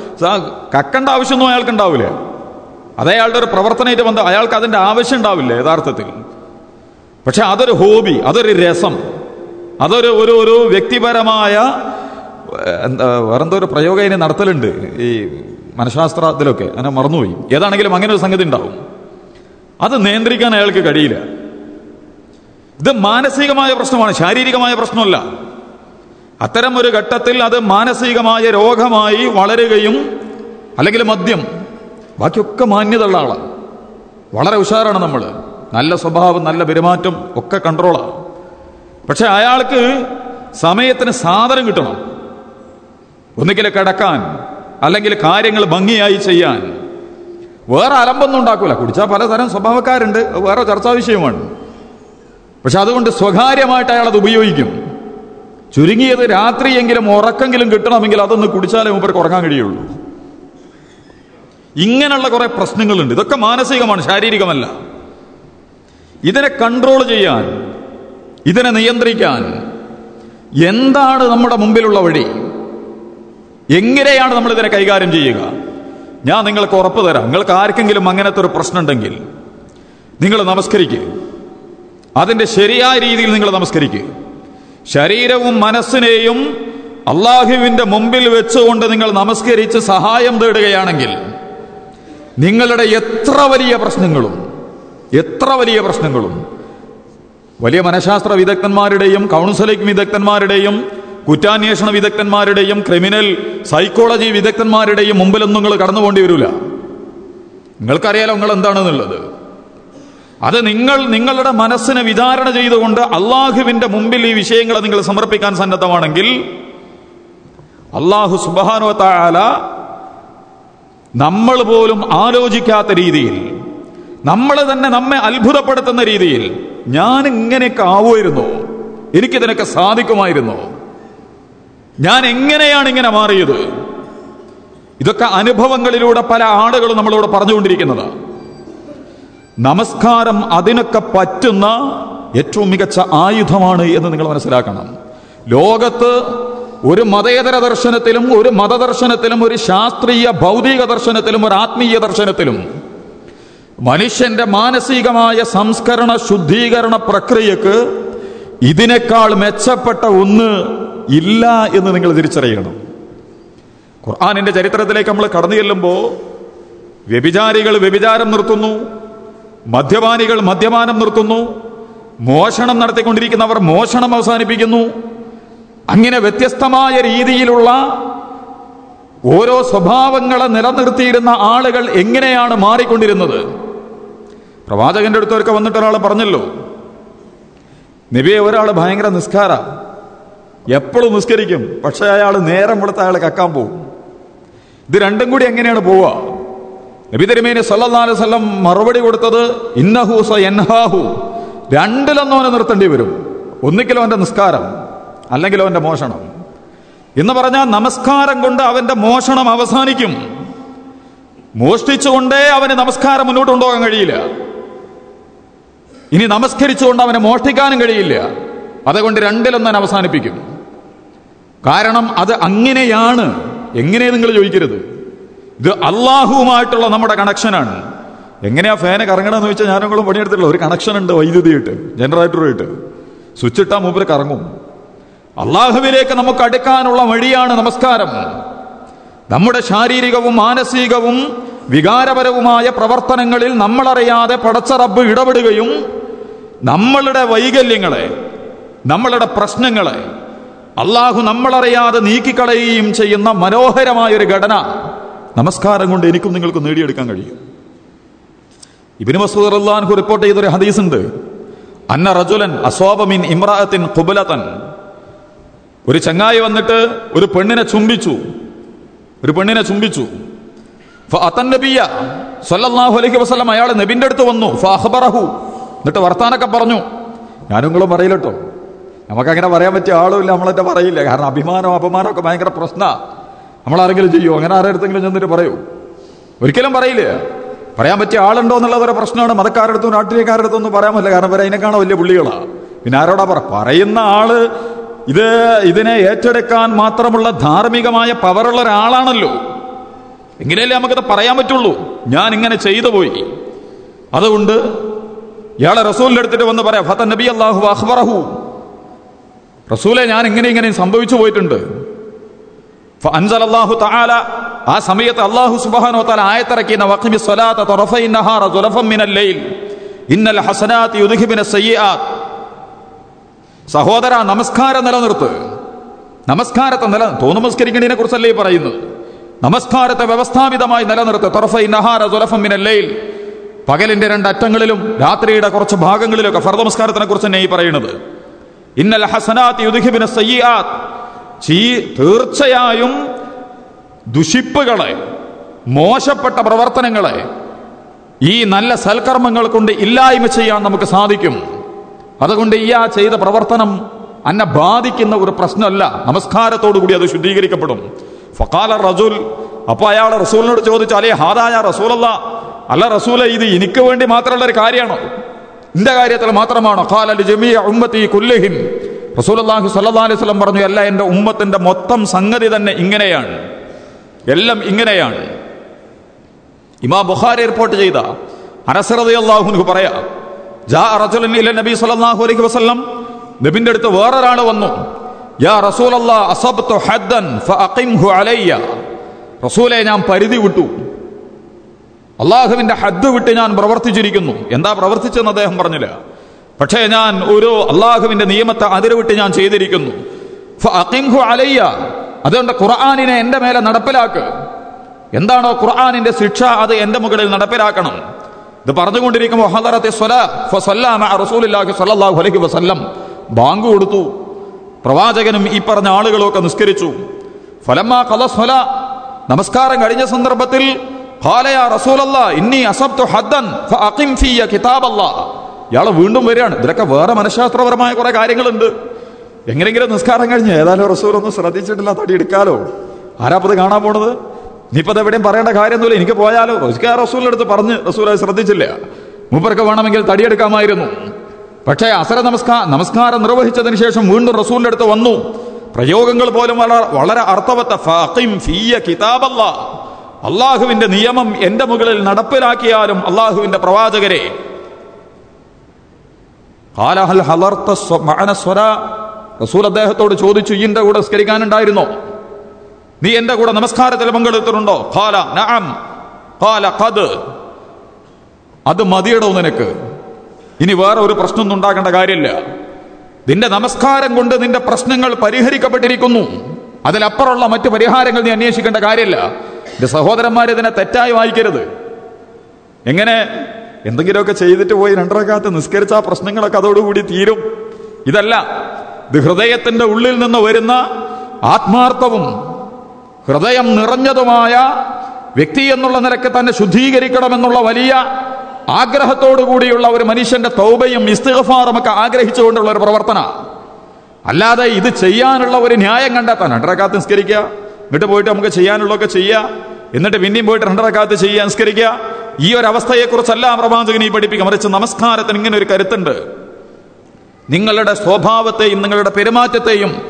കക്കേണ്ട ആവശ്യമൊന്നും അയാൾക്ക് ഉണ്ടാവില്ല. അത് അയാളുടെ ഒരു പ്രവർത്തനമായിട്ട് ബന്ധം അയാൾക്ക് അതിന്റെ ആവശ്യം ഉണ്ടാവില്ല യഥാർത്ഥത്തിൽ. പക്ഷെ അതൊരു ഹോബി അതൊരു രസം. അതൊരു ഒരു ഒരു വ്യക്തിപരമായ വേറെന്തോ ഒരു പ്രയോഗം ഇനി നടത്തലുണ്ട് ഈ മനഃശാസ്ത്രത്തിലൊക്കെ. അങ്ങനെ മറന്നുപോയി. ഏതാണെങ്കിലും അങ്ങനെ ഒരു സംഗതി ഉണ്ടാവും. അത് നിയന്ത്രിക്കാൻ അയാൾക്ക് കഴിയില്ല. ഇത് മാനസികമായ പ്രശ്നമാണ് ശാരീരികമായ പ്രശ്നമല്ല. അത്തരം ഒരു ഘട്ടത്തിൽ അത് മാനസികമായ രോഗമായി വളരുകയും അല്ലെങ്കിൽ മദ്യം ബാക്കിയൊക്കെ മാന്യതയുള്ള ആളാണ് വളരെ ഉഷാറാണ് നമ്മൾ നല്ല സ്വഭാവം നല്ല പെരുമാറ്റം ഒക്കെ കൺട്രോളാണ് പക്ഷെ അയാൾക്ക് സമയത്തിന് സാധനം കിട്ടണം. ഒന്നുകിൽ കിടക്കാൻ അല്ലെങ്കിൽ കാര്യങ്ങൾ ഭംഗിയായി ചെയ്യാൻ. വേറെ അലമ്പൊന്നും ഉണ്ടാക്കൂല. കുടിച്ചാൽ പലതരം സ്വഭാവക്കാരുണ്ട്. വേറെ ചർച്ചാ വിഷയമാണ്. പക്ഷെ അതുകൊണ്ട് സ്വകാര്യമായിട്ട് അയാൾ അത് ഉപയോഗിക്കും. ചുരുങ്ങിയത് രാത്രിയെങ്കിലും ഉറക്കെങ്കിലും കിട്ടണമെങ്കിൽ അതൊന്ന് കുടിച്ചാലേ മുമ്പേ ഉറങ്ങാൻ കഴിയുള്ളൂ. ഇങ്ങനെയുള്ള കുറെ പ്രശ്നങ്ങളുണ്ട്. ഇതൊക്കെ മാനസികമാണ് ശാരീരികമല്ല. ഇതിനെ കൺട്രോൾ ചെയ്യാൻ ഇതിനെ നിയന്ത്രിക്കാൻ എന്താണ് നമ്മുടെ മുമ്പിലുള്ള വഴി? എങ്ങനെയാണ് നമ്മൾ ഇതിനെ കൈകാര്യം ചെയ്യുക? ഞാൻ നിങ്ങൾക്ക് ഉറപ്പ് തരാം. നിങ്ങൾക്ക് ആർക്കെങ്കിലും അങ്ങനത്തെ ഒരു പ്രശ്നം ഉണ്ടെങ്കിൽ നിങ്ങൾ നമസ്കരിക്കുക അതിന്റെ ശരിയായ രീതിയിൽ നിങ്ങൾ നമസ്കരിക്കുക ശരീരവും മനസ്സിനെയും അള്ളാഹുവിന്റെ മുമ്പിൽ വെച്ചുകൊണ്ട് നിങ്ങൾ നമസ്കരിച്ച് സഹായം തേടുകയാണെങ്കിൽ നിങ്ങളുടെ എത്ര വലിയ പ്രശ്നങ്ങളും എത്ര വലിയ പ്രശ്നങ്ങളും വലിയ മനഃശാസ്ത്ര വിദഗ്ധന്മാരുടെയും കൗൺസിലിംഗ് വിദഗ്ധന്മാരുടെയും കുറ്റാന്വേഷണ വിദഗ്ധന്മാരുടെയും ക്രിമിനൽ സൈക്കോളജി വിദഗ്ധന്മാരുടെയും മുമ്പിലൊന്നും നിങ്ങൾ കടന്നു പോകേണ്ടി വരില്ല. നിങ്ങൾക്കറിയാലോ നിങ്ങൾ എന്താണെന്നുള്ളത് അത് നിങ്ങൾ നിങ്ങളുടെ മനസ്സിനെ വിചാരണ ചെയ്തുകൊണ്ട് അള്ളാഹുവിന്റെ മുമ്പിൽ ഈ വിഷയങ്ങളെ നിങ്ങൾ സമർപ്പിക്കാൻ സന്നദ്ധമാണെങ്കിൽ അള്ളാഹു സുബാനോ താല നമ്മൾ പോലും ആലോചിക്കാത്ത രീതിയിൽ നമ്മൾ തന്നെ നമ്മെ അത്ഭുതപ്പെടുത്തുന്ന രീതിയിൽ ഞാൻ ഇങ്ങനെയൊക്കെ ആവുമായിരുന്നു എനിക്കിതിനൊക്കെ സാധിക്കുമായിരുന്നു. ഞാൻ എങ്ങനെയാണ് ഇങ്ങനെ മാറിയത്? ഇതൊക്കെ അനുഭവങ്ങളിലൂടെ പല ആളുകളും നമ്മളോട് പറഞ്ഞുകൊണ്ടിരിക്കുന്നത്. നമസ്കാരം അതിനൊക്കെ പറ്റുന്ന ഏറ്റവും മികച്ച ആയുധമാണ് എന്ന് നിങ്ങൾ മനസ്സിലാക്കണം. ലോകത്ത് ഒരു മതേതര ദർശനത്തിലും ഒരു മതദർശനത്തിലും ഒരു ശാസ്ത്രീയ ഭൗതിക ദർശനത്തിലും ഒരു ആത്മീയ ദർശനത്തിലും മനുഷ്യന്റെ മാനസികമായ സംസ്കരണ ശുദ്ധീകരണ പ്രക്രിയക്ക് ഇതിനേക്കാൾ മെച്ചപ്പെട്ട ഒന്ന് ഇല്ല എന്ന് നിങ്ങൾ തിരിച്ചറിയണം. ഖുർആാനിന്റെ ചരിത്രത്തിലേക്ക് നമ്മൾ കടന്നു ചെല്ലുമ്പോൾ വ്യഭിചാരികൾ വ്യഭിചാരം നിർത്തുന്നു. മദ്യപാനികൾ മദ്യപാനം നിർത്തുന്നു. മോഷണം നടത്തിക്കൊണ്ടിരിക്കുന്നവർ മോഷണം അവസാനിപ്പിക്കുന്നു. അങ്ങനെ വ്യത്യസ്തമായ രീതിയിലുള്ള ഓരോ സ്വഭാവങ്ങളെ നിലനിർത്തിയിരുന്ന ആളുകൾ എങ്ങനെയാണ് മാറിക്കൊണ്ടിരുന്നത്? പ്രവാചകന്റെ അടുത്തൊക്കെ വന്നിട്ട് ഒരാൾ പറഞ്ഞല്ലോ നബിയെ ഒരാൾ ഭയങ്കര നിസ്കാര. എപ്പോഴും നിസ്കരിക്കും പക്ഷേ അയാൾ നേരം കൊടുത്ത അയാൾ കക്കാൻ പോകും ഇത് രണ്ടും കൂടി എങ്ങനെയാണ് പോവുക? നബി തിരുമേനി വസല്ലം മറുപടി കൊടുത്തത് ഇന്നഹു സ യൻഹാഹു രണ്ടിലൊന്നും അവനെ നിർത്തേണ്ടി വരും. ഒന്നിക്കലും അവന്റെ നിസ്കാരം അല്ലെങ്കിൽ അവന്റെ മോഷണം. എന്ന് പറഞ്ഞാൽ നമസ്കാരം കൊണ്ട് അവന്റെ മോഷണം അവസാനിക്കും. മോഷ്ടിച്ചുകൊണ്ടേ അവന് നമസ്കാരം മുന്നോട്ട് കൊണ്ടുപോകാൻ കഴിയില്ല. ഇനി നമസ്കരിച്ചുകൊണ്ട് അവനെ മോഷ്ടിക്കാനും കഴിയില്ല. അതുകൊണ്ട് രണ്ടിലൊന്നും അവസാനിപ്പിക്കും. കാരണം അത് അങ്ങനെയാണ്. എങ്ങനെ നിങ്ങൾ ചോദിക്കരുത്. ഇത് അള്ളാഹുവുമായിട്ടുള്ള നമ്മുടെ കണക്ഷനാണ്. എങ്ങനെയാ ഫാന് കറങ്ങണമെന്ന് ചോദിച്ചാൽ ഞാനങ്ങളും പണിയെടുത്തിട്ടില്ല. ഒരു കണക്ഷൻ ഉണ്ട് വൈദ്യുതിയായിട്ട് ജനറേറ്ററുമായിട്ട് സ്വിച്ച് ഇട്ടാൽ മൂപ്പര് കറങ്ങും. അള്ളാഹുവിലേക്ക് നമുക്ക് അടുക്കാനുള്ള വഴിയാണ് നമസ്കാരം. നമ്മുടെ ശാരീരികവും മാനസികവും വികാരപരവുമായ പ്രവർത്തനങ്ങളിൽ നമ്മളറിയാതെ പടച്ച റബ്ബ് ഇടപെടുകയും നമ്മളുടെ വൈകല്യങ്ങളെ നമ്മളുടെ പ്രശ്നങ്ങളെ അള്ളാഹു നമ്മളറിയാതെ നീക്കിക്കളയുകയും ചെയ്യുന്ന മനോഹരമായൊരു ഘടന. നമസ്കാരം കൊണ്ട് എനിക്കും നിങ്ങൾക്കും നേടിയെടുക്കാൻ കഴിയും. ഇബിന് മസൂദ് അള്ളാഹു റിപ്പോർട്ട് ചെയ്തൊരു ഹദീസ് ഉണ്ട് അന്ന റജുലൻ അസ്വാബമിൻ ഇമ്രാഅത്തിൻ കുബലതൻ ഒരു ചങ്ങായി വന്നിട്ട് ഒരു പെണ്ണിനെ ചുംബിച്ചു. ഒരു പെണ്ണിനെ ചുംബിച്ചു. നബിയ സല്ലല്ലാഹു അലൈഹി വസല്ലം അയാൾ നബിന്റെ അടുത്ത് വന്നു. ഫഹബറഹു എന്നിട്ട് വർത്താനൊക്കെ പറഞ്ഞു. ഞാനും നിങ്ങളും പറയില്ലട്ടോ. നമുക്കങ്ങനെ പറയാൻ പറ്റിയ ആളുമില്ല നമ്മളെന്നെ പറയില്ല. കാരണം അഭിമാനം അപമാനമൊക്കെ ഭയങ്കര പ്രശ്നമാണ് നമ്മളാരെങ്കിലും ചെയ്യുമോ അങ്ങനെ ആരെടുത്തെങ്കിലും ചെന്നിട്ട് പറയൂ. ഒരിക്കലും പറയില്ല. പറയാൻ പറ്റിയ ആളുണ്ടോ എന്നുള്ളത് ഒരു പ്രശ്നമാണ്. മതക്കാരടുത്തും രാഷ്ട്രീയക്കാരടുത്തും രാഷ്ട്രീയക്കാരുടെ ഒന്നും പറയാൻ പറ്റില്ല. കാരണം ഇവരെ അതിനെക്കാണോ വലിയ പുള്ളികളാണ് പിന്നെ ആരോടാ പറ പറയുന്ന ആൾ ഇത് ഇതിനെ ഏറ്റെടുക്കാൻ മാത്രമുള്ള ധാർമ്മികമായ പവറുള്ള ഒരാളാണല്ലോ. എങ്ങനെയല്ലേ നമുക്കത് പറയാൻ പറ്റുള്ളൂ? ഞാൻ ഇങ്ങനെ ചെയ്തു പോയി. അതുകൊണ്ട് ഇയാളെ റസൂലിന്റെ അടുത്തിട്ട് വന്ന് പറയാം. ഫത്ത നബി അള്ളാഹു അഹ്ബറഹു റസൂലെ ഞാൻ ഇങ്ങനെ ഇങ്ങനെ സംഭവിച്ചു പോയിട്ടുണ്ട്. അൻസലല്ലാഹു തആല ആ സമയത്ത് അള്ളാഹു സുബ്ഹാനഹു വ തആല ആയത്തിറക്കിയ വഖ്ബി സ്വലാത്ത തറഫൈ നഹാറ മിനൽ ലൈൽ ഇന്നൽ ഹസനാത്ത് യുദ്ഹിബിന സയ്യിആത്ത് സഹോദര നമസ്കാരം നിലനിർത്ത്. നമസ്കാരത്തെ നില തോന്നുമസ്കരിക്കുന്നതിനെ കുറിച്ചല്ലേ പറയുന്നത്? നമസ്കാരത്തെ വ്യവസ്ഥാപിതമായി നിലനിർത്ത്. തറഫൈ നഹാറ ദുലഫം മിനൽ ലൈൽ പകലിന്റെ രണ്ടറ്റങ്ങളിലും രാത്രിയുടെ കുറച്ച് ഭാഗങ്ങളിലൊക്കെ ഫർദ് നമസ്കാരത്തിനെ കുറിച്ച് തന്നെ ഈ പറയുന്നത്. ഇന്നൽ ഹസനാത്ത് യുദ്ഹിബിന സയ്യാത്ത് ചീ തീർച്ചയായും ദുഷിപ്പുകളെ മോശപ്പെട്ട പ്രവർത്തനങ്ങളെ ഈ നല്ല സൽക്കർമ്മങ്ങൾ കൊണ്ട് ഇല്ലായ്മ ചെയ്യാൻ നമുക്ക് സാധിക്കും. അതുകൊണ്ട് ഈ ആ ചെയ്ത പ്രവർത്തനം അന്നെ ബാധിക്കുന്ന ഒരു പ്രശ്നമല്ല. നമസ്കാരത്തോടു കൂടി അത് ശുദ്ധീകരിക്കപ്പെടും. ഫക്കാല റസൂൽ അപ്പൊ അയാൾ റസൂലിനോട് ചോദിച്ചു അല്ലേ ഹാദായ റസൂലല്ല? അല്ല റസൂല ഇത് എനിക്ക് വേണ്ടി മാത്രമുള്ള ഒരു കാര്യമാണോ. എന്റെ കാര്യത്തിൽ മാത്രമാണോ? ഖാലി ജമിയ ഉമ്മത്തി കുല്ലിഹിൻ റസൂലുള്ളാഹി സ്വല്ലല്ലാഹി അലൈഹി വസല്ലം പറഞ്ഞു അല്ല എന്റെ ഉമ്മത്തിന്റെ മൊത്തം സംഗതി തന്നെ ഇങ്ങനെയാണ്. എല്ലാം ഇങ്ങനെയാണ്. ഇമാ ബുഖാരി റിപ്പോർട്ട് ചെയ്ത. അനസ് റളിയല്ലാഹു പറയാ ജാ റജുലൻ ഇല നബി സല്ലല്ലാഹു അലൈഹി വസല്ലം. നബിന്റെ അടുത്ത് വേറൊരാൾ വന്നു യാ റസൂലല്ലാ അസബ്തു ഹദ്ദൻ ഫഅഖിംഹു അലയ്യ. റസൂലെ ഞാൻ പരിധി വിട്ടു. അള്ളാഹുവിന്റെ ഹദ്ദ് വിട്ട് ഞാൻ പ്രവർത്തിച്ചിരിക്കുന്നു. എന്താ പ്രവർത്തിച്ചെന്ന് അദ്ദേഹം പറഞ്ഞില്ല. പക്ഷേ ഞാൻ ഒരു അള്ളാഹുവിന്റെ നിയമത്തെ അതിരുവിട്ട് ഞാൻ ചെയ്തിരിക്കുന്നു. അലയ്യ. അതുകൊണ്ട് ഖുർആാനിനെ എന്റെ മേലെ നടപ്പിലാക്ക്. എന്താണോ ഖുർആാനിന്റെ ശിക്ഷ അത് എന്റെ മുകളിൽ നടപ്പിലാക്കണം. ഇത് പറഞ്ഞുകൊണ്ടിരിക്കുമ്പോൾ ഹദറത്തെ വസല്ലം. ബാങ്ക് കൊടുത്തു. പ്രവാചകനും ഈ പറഞ്ഞ ആളുകളൊക്കെ നിസ്കരിച്ചു. നമസ്കാരം കഴിഞ്ഞ സന്ദർഭത്തിൽ ഇന്നി ഹദ്ദൻ ഫഅഖിം ഫിയ കിതാബല്ലാ. ഇയാളെ വീണ്ടും വരികയാണ്. ഇതിലൊക്കെ വേറെ മനഃശാസ്ത്രപരമായ കുറെ കാര്യങ്ങളുണ്ട്. എങ്ങനെയെങ്കിലും നിസ്കാരം കഴിഞ്ഞ്. ഏതായാലും റസൂൽ ഒന്നും ശ്രദ്ധിച്ചിട്ടില്ല തടി എടുക്കാലോ? ആരാപ്പത് കാണാൻ പോണത്? ഇനിയിപ്പത് എവിടെയും പറയേണ്ട കാര്യമൊന്നുമില്ല. എനിക്ക് പോയാലോ? റസുക്കാ റസൂലിന്റെ അടുത്ത് പറഞ്ഞ് റസൂൽ ശ്രദ്ധിച്ചില്ല. മൂപ്പർക്ക് വേണമെങ്കിൽ തടിയെടുക്കാമായിരുന്നു പക്ഷേ അസര നമസ്കാര നമസ്കാരം നിർവഹിച്ചതിന് ശേഷം വീണ്ടും റസൂലിന്റെ അടുത്ത് വന്നു. പ്രയോഗങ്ങൾ പോലും വളരെ വളരെ അർത്ഥവത്ത ഫഖിം ഫിയ കിതാബല്ലാ. അള്ളാഹുവിന്റെ നിയമം എന്റെ മുകളിൽ നടപ്പിലാക്കിയാലും അള്ളാഹുവിന്റെ പ്രവാചകരെ ഖാലഹൽ ഹലർത്ത റസൂൽ അദ്ദേഹത്തോട് ചോദിച്ചു ഇന്റെ കൂടെ സ്കരിക്കാനുണ്ടായിരുന്നോ നീ എന്റെ കൂടെ നമസ്കാരത്തിൽ പങ്കെടുത്തിട്ടുണ്ടോ? ഖാല നഅം. ഖാല ഖദ്. അത് മതിയടോ നിനക്ക്. ഇനി വേറെ ഒരു പ്രശ്നമൊന്നും ഉണ്ടാക്കേണ്ട കാര്യമില്ല. നിന്റെ നമസ്കാരം കൊണ്ട് നിന്റെ പ്രശ്നങ്ങൾ പരിഹരിക്കപ്പെട്ടിരിക്കുന്നു. അതിലപ്പുറമുള്ള മറ്റു പരിഹാരങ്ങൾ നീ അന്വേഷിക്കേണ്ട കാര്യമില്ല. നിന്റെ സഹോദരന്മാർ ഇതിനെ തെറ്റായി വായിക്കരുത്. എങ്ങനെ? എന്തെങ്കിലുമൊക്കെ ചെയ്തിട്ട് പോയി രണ്ടരക്കാലത്ത് നിസ്കരിച്ച ആ പ്രശ്നങ്ങളൊക്കെ അതോടുകൂടി തീരും. ഇതല്ല ഇത് ഹൃദയത്തിന്റെ ഉള്ളിൽ നിന്ന് വരുന്ന ആത്മാർത്ഥവും ഹൃദയം നിറഞ്ഞതുമായ വ്യക്തി എന്നുള്ള നിലയ്ക്ക് തന്നെ ശുദ്ധീകരിക്കണമെന്നുള്ള വലിയ ആഗ്രഹത്തോടു കൂടിയുള്ള ഒരു മനുഷ്യന്റെ തൗബയും ഇസ്തിഹഫാറും ഒക്കെ ആഗ്രഹിച്ചുകൊണ്ടുള്ള ഒരു പ്രവർത്തന. അല്ലാതെ ഇത് ചെയ്യാനുള്ള ഒരു ന്യായം കണ്ടെത്താൻ രണ്ടരക്കാലത്ത് നിസ്കരിക്കുക എന്നിട്ട് പോയിട്ട് നമുക്ക് ചെയ്യാനുള്ളതൊക്കെ ചെയ്യുക എന്നിട്ട് പിന്നെയും പോയിട്ട് രണ്ടരക്കാലത്ത് ചെയ്യുക നിസ്കരിക്കുക. ഈ ഒരു അവസ്ഥയെക്കുറിച്ചല്ല പ്രവാചകൻ ഈ പഠിപ്പിക്കുക മറിച്ച് നമസ്കാരത്തിന് ഇങ്ങനെ ഒരു കരുത്തുണ്ട്. നിങ്ങളുടെ സ്വഭാവത്തെയും നിങ്ങളുടെ പെരുമാറ്റത്തെയും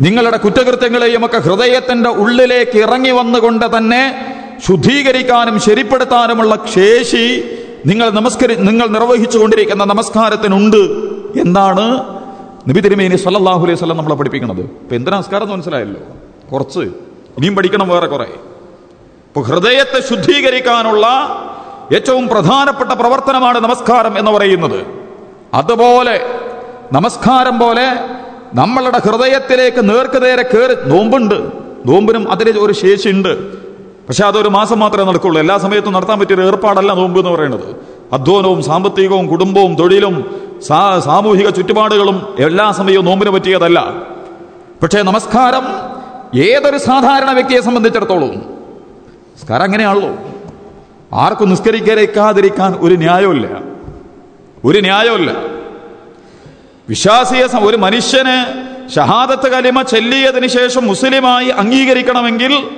നിങ്ങളുടെ കുറ്റകൃത്യങ്ങളെയും ഒക്കെ ഹൃദയത്തിന്റെ ഉള്ളിലേക്ക് ഇറങ്ങി വന്നുകൊണ്ട് തന്നെ ശുദ്ധീകരിക്കാനും ശരിപ്പെടുത്താനുമുള്ള ശേഷി നിങ്ങൾ നമസ്കരി നിങ്ങൾ നിർവഹിച്ചു കൊണ്ടിരിക്കുന്ന നമസ്കാരത്തിനുണ്ട് എന്നാണ് നബി തിരുമേനി സല്ലാഹു അലൈഹി സ്വലം നമ്മളെ പഠിപ്പിക്കുന്നത്. ഇപ്പൊ എന്ത് നമസ്കാരം എന്ന് മനസ്സിലായല്ലോ? കുറച്ച്. ഇനിയും പഠിക്കണം വേറെ കുറെ. ഇപ്പൊ ഹൃദയത്തെ ശുദ്ധീകരിക്കാനുള്ള ഏറ്റവും പ്രധാനപ്പെട്ട പ്രവർത്തനമാണ് നമസ്കാരം എന്ന് പറയുന്നത്. അതുപോലെ നമസ്കാരം പോലെ നമ്മളുടെ ഹൃദയത്തിലേക്ക് നേർക്കുനേരെ കയറി നോമ്പുണ്ട്. നോമ്പിനും അതിന് ഒരു ശേഷിയുണ്ട്. പക്ഷെ അതൊരു മാസം മാത്രമേ നടക്കുള്ളൂ. എല്ലാ സമയത്തും നടത്താൻ പറ്റിയൊരു ഏർപ്പാടല്ല നോമ്പ് എന്ന് പറയുന്നത്. അധ്വാനവും സാമ്പത്തികവും കുടുംബവും തൊഴിലും സാമൂഹിക ചുറ്റുപാടുകളും എല്ലാ സമയവും നോമ്പിന് പറ്റിയതല്ല. പക്ഷേ നമസ്കാരം ഏതൊരു സാധാരണ വ്യക്തിയെ സംബന്ധിച്ചിടത്തോളം നമസ്കാരം അങ്ങനെയാണല്ലോ. ആർക്കും നിസ്കരിക്കാതിരിക്കാൻ ഒരു ന്യായമില്ല ഒരു ന്യായമില്ല വിശ്വാസിയെ ഒരു മനുഷ്യന് ഷഹാദത്ത് കലിമ ചെല്ലിയതിന് ശേഷം മുസ്ലിമായി അംഗീകരിക്കണമെങ്കിൽ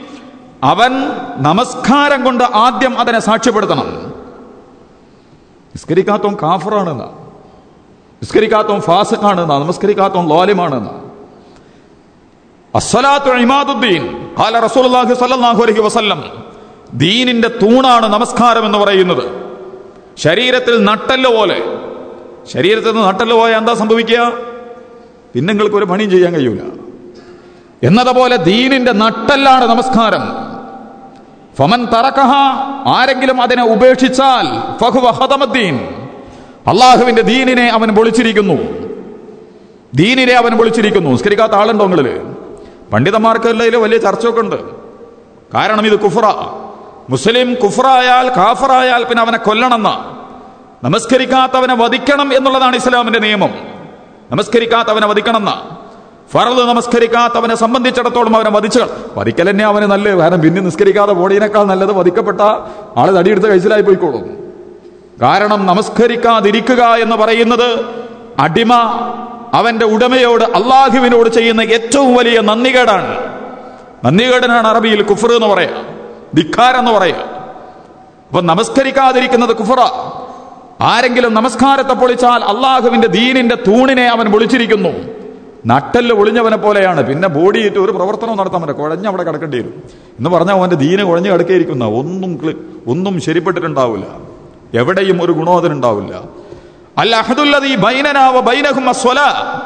അവൻ നമസ്കാരം കൊണ്ട് ആദ്യം അതിനെ സാക്ഷ്യപ്പെടുത്തണം. നിസ്കരിക്കാത്തവൻ കാഫറാണെന്ന്. നിസ്കരിക്കാത്തവൻ ഫാസിഖാണെന്ന. നമസ്കരിക്കാത്തവൻ ലോലിമാണെന്ന. അസ്സലാത്തു ഇമാദുദ്ദീൻ. ഖാല റസൂലുള്ളാഹി സ്വല്ലല്ലാഹു അലൈഹി വസല്ലം. ദീനിന്റെ തൂണാണ് നമസ്കാരം എന്ന് പറയുന്നത്. ശരീരത്തിൽ നട്ടല്ല പോലെ. ശരീരത്തിൽ നിന്ന് നട്ടല്ല പോയാൽ എന്താ സംഭവിക്കുക? പിന്നെ നിങ്ങൾക്ക് ഒരു പണിയും ചെയ്യാൻ കഴിയൂല. എന്നതുപോലെ ദീനിന്റെ നട്ടല്ലാണ് നമസ്കാരം. ഫമൻ തറക്കഹ ആരെങ്കിലും അതിനെ ഉപേക്ഷിച്ചാൽ അള്ളാഹുവിന്റെ ദീനിനെ അവൻ പൊളിച്ചിരിക്കുന്നു ദീനിനെ അവൻ പൊളിച്ചിരിക്കുന്നു നിസ്കരിക്കാത്ത ആളുണ്ടോ നിങ്ങളിൽ? പണ്ഡിതന്മാർക്ക് വലിയ ചർച്ചയൊക്കെ ഉണ്ട്. കാരണം ഇത് കുഫറ. മുസ്ലിം കുഫറായാൽ കാഫറായാൽ പിന്നെ അവനെ കൊല്ലണമെന്ന? നമസ്കരിക്കാത്തവനെ വധിക്കണം എന്നുള്ളതാണ് ഇസ്ലാമിന്റെ നിയമം. നമസ്കരിക്കാത്തവനെ വധിക്കണമെന്ന്? ഫറദ് നമസ്കരിക്കാത്തവനെ സംബന്ധിച്ചിടത്തോളം അവനെ വധിച്ചു വധിക്കൽ തന്നെ അവന് നല്ലത്. കാരണം പിന്നെ നിസ്കരിക്കാതെ ബോഡിയേക്കാൾ നല്ലത് വധിക്കപ്പെട്ട ആൾ തടിയെടുത്ത് കഴിച്ചിലായി പോയിക്കോളും. കാരണം നമസ്കരിക്കാതിരിക്കുക എന്ന് പറയുന്നത് അടിമ അവന്റെ ഉടമയോട് അള്ളാഹുവിനോട് ചെയ്യുന്ന ഏറ്റവും വലിയ നന്ദികേടാണ്. നന്ദികേടനാണ് അറബിയിൽ കുഫർ എന്ന് പറയാ. ധിക്കാരം എന്ന് പറയാ അപ്പൊ നമസ്കരിക്കാതിരിക്കുന്നത് കുഫറ. ആരെങ്കിലും നമസ്കാരത്തെ പൊളിച്ചാൽ അള്ളാഹുവിന്റെ ദീനിന്റെ തൂണിനെ അവൻ പൊളിച്ചിരിക്കുന്നു നട്ടൽ ഒളിഞ്ഞവനെ പോലെയാണ്. പിന്നെ ബോഡിയിട്ട് ഒരു പ്രവർത്തനം നടത്താൻ പറ്റില്ല. കുഴഞ്ഞ് അവിടെ കിടക്കേണ്ടി വരും. എന്ന് പറഞ്ഞാൽ അവന്റെ ദീന് കുഴഞ്ഞ് കിടക്കേയിരിക്കുന്ന. ഒന്നും ഒന്നും ശരിപ്പെട്ടിട്ടുണ്ടാവില്ല. എവിടെയും ഒരു ബൈനഹും അസ്വലാ.